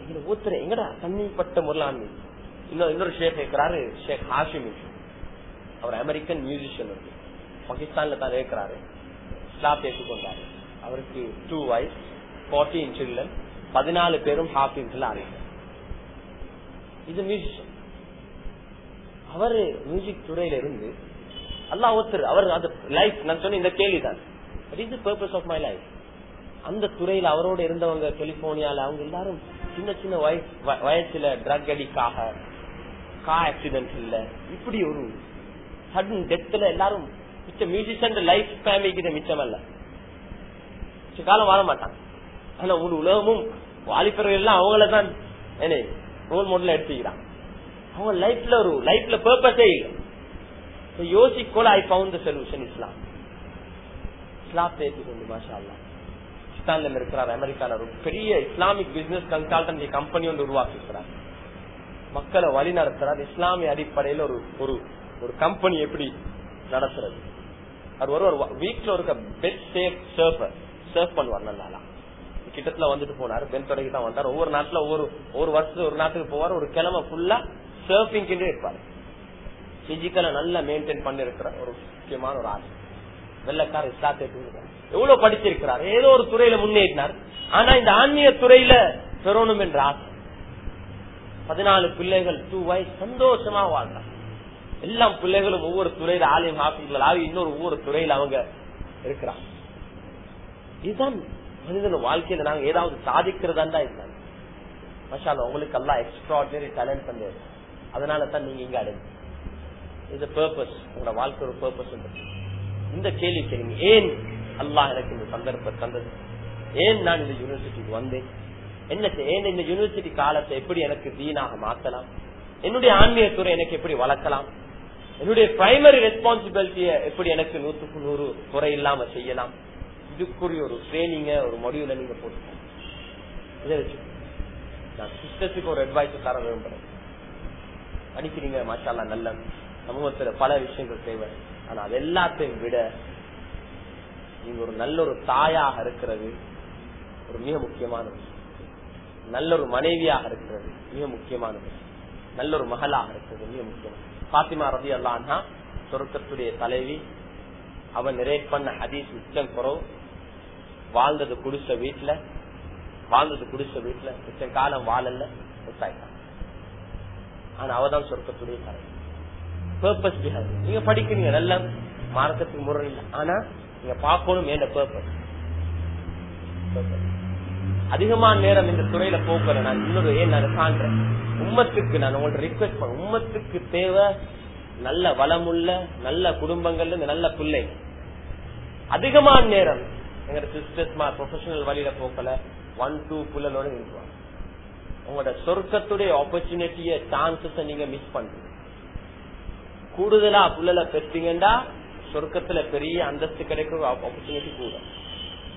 எங்களை ஊத்துறேன் எங்கடா? தண்ணிப்பட்ட முறையில் ஆன்மீகம் இன்னொரு இன்னொரு ஷேக் இருக்கிறாரு ஷேக் ஹாஷிம். அவர் அமெரிக்கன் மியூசிஷியன் வந்து பாகிஸ்தான்ல தான் இருக்கிறாரு ஸ்லாப் ஏற்றுக்கொண்டாரு அவருக்கு டூ வைஃப் ஃபோர்டீன் சில்ட்ரன் பதினாலு பேரும் ஹாஃபின்ஸ்ல ஆரம்பிச்சார் இது மியூசிஷியன் அவரு மியூசிக் துறையில இருந்து அல்லா ஒருத்தர் அவர் அந்த லைஃப் நான் சொன்ன இந்த கேள்விதான். இது பர்பஸ் ஆஃப் மை லைஃப் அந்த துறையில அவரோட இருந்தவங்க கலிபோர்னியால அவங்க எல்லாரும் சின்ன சின்ன வயசுல ட்ரக் அடிக்காக கா ஆக்சிடென்ட் இல்ல. இப்படி ஒரு சடன் டெத்ல எல்லாரும் மிச்சம் மியூசிஷியன் லைஃப் ஃபேமிலிக்கு மிச்சம் அல்ல. காலம் வாழ மாட்டாங்க. ஆனா ஒரு உலகமும் வாலிபர்கள் எல்லாம் அவங்கள தான் என்ன ரோல் மாடல் எடுத்துக்கிறான் அவங்க லைஃப்ல ஒரு லைஃப்ல பர்பஸே இல்லை. யோசிக்கோல ஐ பவுண்ட் த சொல்யூஷன் இஸ்லாம். இஸ்லாம் பேசிக்கொண்டு மாஷா அல்லா பாகிஸ்தான்ல இருக்கிறார் அமெரிக்கால ஒரு பெரிய இஸ்லாமிக் பிசினஸ் கன்சல்டன்சி கம்பெனி ஒன்று உருவாக்கி இருக்கிறார் மக்களை வழி நடத்துறார். இஸ்லாமிய அடிப்படையில் ஒரு ஒரு ஒரு கம்பெனி எப்படி நடத்துறது? அவர் ஒரு ஒரு வீக்ல இருக்க பெஸ்ட் சேஃப் சர்ஃபர் சர்ஃப் பண்ணுவார் நல்லா கிட்டத்துல வந்துட்டு போனாரு பெண் தொடங்கி தான் வந்தார். ஒவ்வொரு நாட்டுல ஒவ்வொரு ஒரு வருஷத்துல ஒரு நாட்டுக்கு போவார். ஒரு கிழமை ஃபுல்லா சர்ஃபிங் இருப்பாரு. பிசிக்கலா நல்லா மெயின்டைன் பண்ணி இருக்கிற ஒரு முக்கியமான ஒரு ஆள். வெள்ளக்கார இஸ்லாத்தை எவ்வளவு படிச்சிருக்கிறார்? ஏதோ ஒரு துறையில முன்னேறினார். ஆனா இந்த ஆன்மீக துறையில பெறணும் என்ற ஆசை. பதினாலு பிள்ளைகள் டூ வயசு சந்தோஷமா வாழ்றாங்க எல்லாம் பிள்ளைகளும் ஒவ்வொரு துறையில ஆலயம் ஹாஃபிகள் ஆகி இன்னொரு ஒவ்வொரு துறையில அவங்க இருக்கிறாங்க. இதுதான் மனிதன் வாழ்க்கையில நாங்க ஏதாவது சாதிக்கிறதா தான் இருந்தாங்க மஷால உங்களுக்கு எல்லாம் எக்ஸ்ட்ராடினரி டேலண்ட் பண்ணு அதனால தான் நீங்க இங்க அடைஞ்சு. இது பர்பஸ் உங்களோட வாழ்க்கை ஒரு பர்பஸ் இந்த கேள்வி கேளுங்க ஏன் அல்லாஹ் எனக்கு இந்த சந்தர்ப்பம் தந்தது? ஏன் நான் இந்த யூனிவர்சிட்டிக்கு வந்தேன்? என்ன ஏன் இந்த யூனிவர்சிட்டி காலத்தை எப்படி எனக்கு தீனாக மாத்தலாம்? என்னுடைய ஆன்மீக துறை எனக்கு எப்படி வளர்க்கலாம்? என்னுடைய பிரைமரி ரெஸ்பான்சிபிலிட்டிய எப்படி எனக்கு நூத்துக்கு நூறு குறை இல்லாம செய்யலாம்? இதுக்குரிய ஒரு ட்ரைனிங்க ஒரு மொடியூல நீங்க போட்டு இதை வச்சு. நான் சிஸ்டத்துக்கு ஒரு அட்வைஸ் தர விரும்புறேன். படிக்கிறீங்க மாஷால்லா நல்ல சமூகத்துல பல விஷயங்கள் தேவை ஆனா அது எல்லாத்தையும் விட நீங்க ஒரு நல்ல ஒரு தாயாக இருக்கிறது ஒரு மிக முக்கியமான விஷயம். நல்ல ஒரு மனைவியாக இருக்கிறது. மிக முக்கியமானது. நல்ல ஒரு மகளாக இருக்கிறது. மிக முக்கியம் பாத்திமா ரவி அல்லான்னா சொருக்கத்துடைய தலைவி. அவன் நிறைட் பண்ண ஹதீஸ் உச்சம் குறவு வாழ்ந்தது குடிச்ச வீட்டுல. வாழ்ந்தது குடிச்ச வீட்டுல. உச்சம் காலம் வாழல்ல விவசாயிட்டான் ஆனா அவதான் சொருக்கத்துடைய தலைவி. பர்பஸ் பிஹார் நீங்க படிக்கிறீங்க நல்ல மார்க்கத்துக்கு முறை இல்லை. ஆனா நீங்க பார்க்கணும் மேல பர்பஸ் அதிகமான நேரம் இந்த துறையில போக்குற நான் இன்னொரு ஏன் நான் காண்றேன் உம்மத்துக்கு நான் உங்கள்ட்ட ரிக்வெஸ்ட் பண்ண உம்மத்துக்கு தேவை நல்ல வளமுள்ள நல்ல குடும்பங்கள்ல இந்த நல்ல பிள்ளை. அதிகமான நேரம் எங்க சிஸ்டர்ஸ் ப்ரொஃபஷனல் வழியில போக்கல ஒன் டூ புள்ளலோட இருக்குவாங்க உங்களோட சொர்க்கத்துடைய ஆப்பர்ச்சுனிட்டிய சான்சஸ் நீங்க மிஸ் பண்றீங்க. கூடுதலா புள்ளல பெற்றீங்கன்னா சொர்க்கத்துல பெரிய அந்தஸ்து கிடைக்கிற ஆப்பர்ச்சுனிட்டி கூட.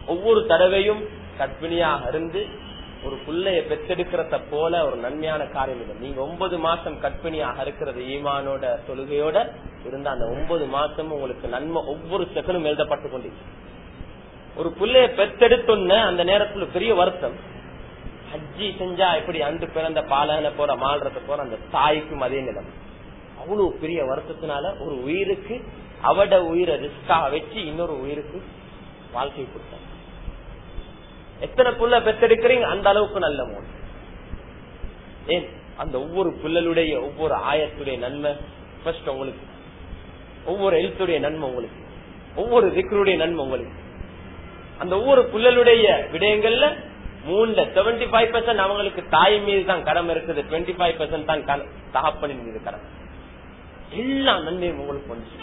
ஒவ்வொரு தடவையும் கர்ப்பிணியாக இருந்து ஒரு பிள்ளைய பெற்றெடுக்கிறத போல ஒரு நன்மையான காரியம் இல்லை நீங்க ஒன்பது மாசம் கற்பிணியாக இருக்கிறது ஈமானோட தொழுகையோட இருந்த அந்த ஒன்பது மாசமும் உங்களுக்கு நன்மை ஒவ்வொரு செகண்டும் எழுதப்பட்டு கொண்டிருக்கு. ஒரு பிள்ளைய பெற்றெடுத்தோன்ன அந்த நேரத்துல பெரிய வருத்தம். ஹஜ்ஜி செஞ்சா எப்படி அன்று பிறந்த பாலகனை போற மால்றத போற அந்த தாய்க்கும் அதே நிலம். அவ்வளவு பெரிய வருத்தத்தினால ஒரு உயிருக்கு அவட உயிரை ரிஸ்காக வச்சு இன்னொரு உயிருக்கு வாழ்க்கை கொடுத்தாங்க எத்தனை புள்ள பெத்தெடுக்கிறீங்க அந்த அளவுக்கு நல்ல மூணு ஏன்? அந்த ஒவ்வொரு புள்ளலுடைய ஒவ்வொரு ஆயத்துடைய நன்மை ஃபர்ஸ்ட் உங்களுக்கு. ஒவ்வொரு எழுத்துடைய நன்மை உங்களுக்கு. ஒவ்வொரு திக்கருடைய நன்மை உங்களுக்கு. அந்த ஒவ்வொரு புள்ளலுடைய விடயங்கள்ல மூணுல செவன்டி ஃபைவ் பெர்சென்ட் அவங்களுக்கு தாய் மீது தான் கடமை இருக்குது. டுவெண்ட்டி ஃபைவ் பெர்சென்ட் தான் தகப்பனின் மீது கடமை எல்லா நன்மையும் உங்களுக்கு வந்துச்சு.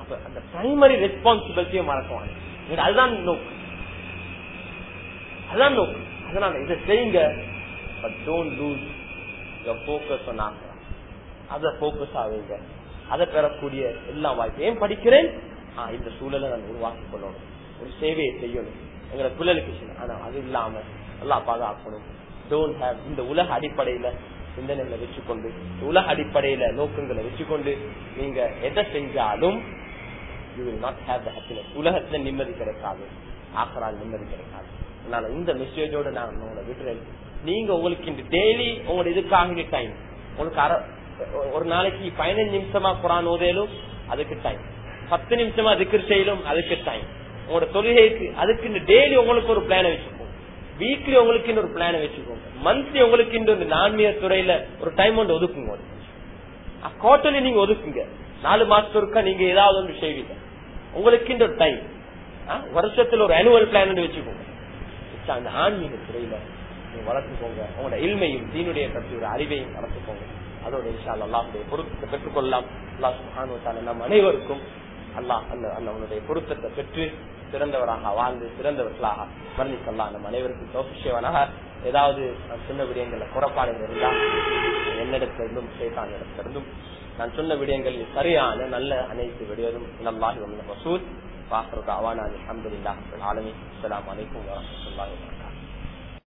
அப்ப அந்த பிரைமரி ரெஸ்பான்சிபிலிட்டியை மறக்குவாங்க அதுதான் நோக்கு அதான் நோக்கு. அதனால இதை செய்யுங்க. பட் டோன்ட் லூஸ் போக்கஸ் அத போக்கஸ் ஆகுங்க. அதை பெறக்கூடிய எல்லா வாய்ப்பு ஏன் படிக்கிறேன்? இந்த சூழலை நான் உருவாக்கி கொள்ளணும். ஒரு சேவையை செய்யணும். எங்களை பிள்ளைகளுக்கு ஆனா அது இல்லாம நல்லா பாதுகாக்கணும். டோன்ட் ஹேவ் இந்த உலக அடிப்படையில சிந்தனைகளை வச்சுக்கொண்டு உலக அடிப்படையில நோக்கங்களை வச்சுக்கொண்டு நீங்க எதை செஞ்சாலும் you will not have the happiness உலகத்துல நிம்மதி கிடைக்காது. ஆக்கரால் நிம்மதி கிடைக்காது. அதனால இந்த மெசேஜோட நான் உங்களை விட்டுறேன். நீங்க உங்களுக்கு இந்த டெய்லி உங்களோட இதுக்காக டைம் உங்களுக்கு அரை ஒரு நாளைக்கு பதினஞ்சு நிமிஷமா குரான் ஓதையிலும் அதுக்கு டைம் பத்து நிமிஷமா திக்கர் செய்யலும் அதுக்கு டைம் உங்களோட தொழுகைக்கு அதுக்கு டெய்லி உங்களுக்கு ஒரு பிளான வச்சுக்கோங்க வீக்லி உங்களுக்கு ஒரு பிளான வச்சுக்கோங்க மந்த்லி உங்களுக்கு இந்த நான்மிய துறையில ஒரு டைம் ஒன்று ஒதுக்குங்க. குவார்டர்லி நீங்க ஒதுக்குங்க. நாலு மாசத்துக்கா நீங்க ஏதாவது ஒன்று செய்வீங்க. உங்களுக்கு இந்த டைம் வருஷத்துல ஒரு அனுவல் பிளான் வச்சுக்கோங்க. அந்த ஆன்மீக துறையில நீங்க வளர்த்துக்கோங்க. உங்களோட இல்மையும் தீனுடைய பற்றி ஒரு அறிவையும் வளர்த்துக்கோங்க. அதோட விஷால் அல்லாஹுடைய பொருத்தத்தை பெற்றுக்கொள்ளலாம். அல்லா சுகானுவத்தான நம் அனைவருக்கும் அல்லாஹ் அந்த அந்த அவனுடைய பொருத்தத்தை பெற்று சிறந்தவராக வாழ்ந்து சிறந்தவர்களாக மரணிக்கலாம் நம் அனைவருக்கும் சோபிஷேவனாக ஏதாவது நான் சொன்ன விடயங்கள்ல குறப்பாடுகள் இருந்தால் என்னிடத்திலிருந்தும் சேத்தான் இடத்திலிருந்தும் நான் சொன்ன விடயங்களில் சரியான நல்ல அனைத்து விடயதும் நல்லாகி வந்த வசூல். வாசருக்கு அவானா அலமதுல்லாஹ் ஆலமி அஸ்லாம் வலைக்கம் الله وبركاته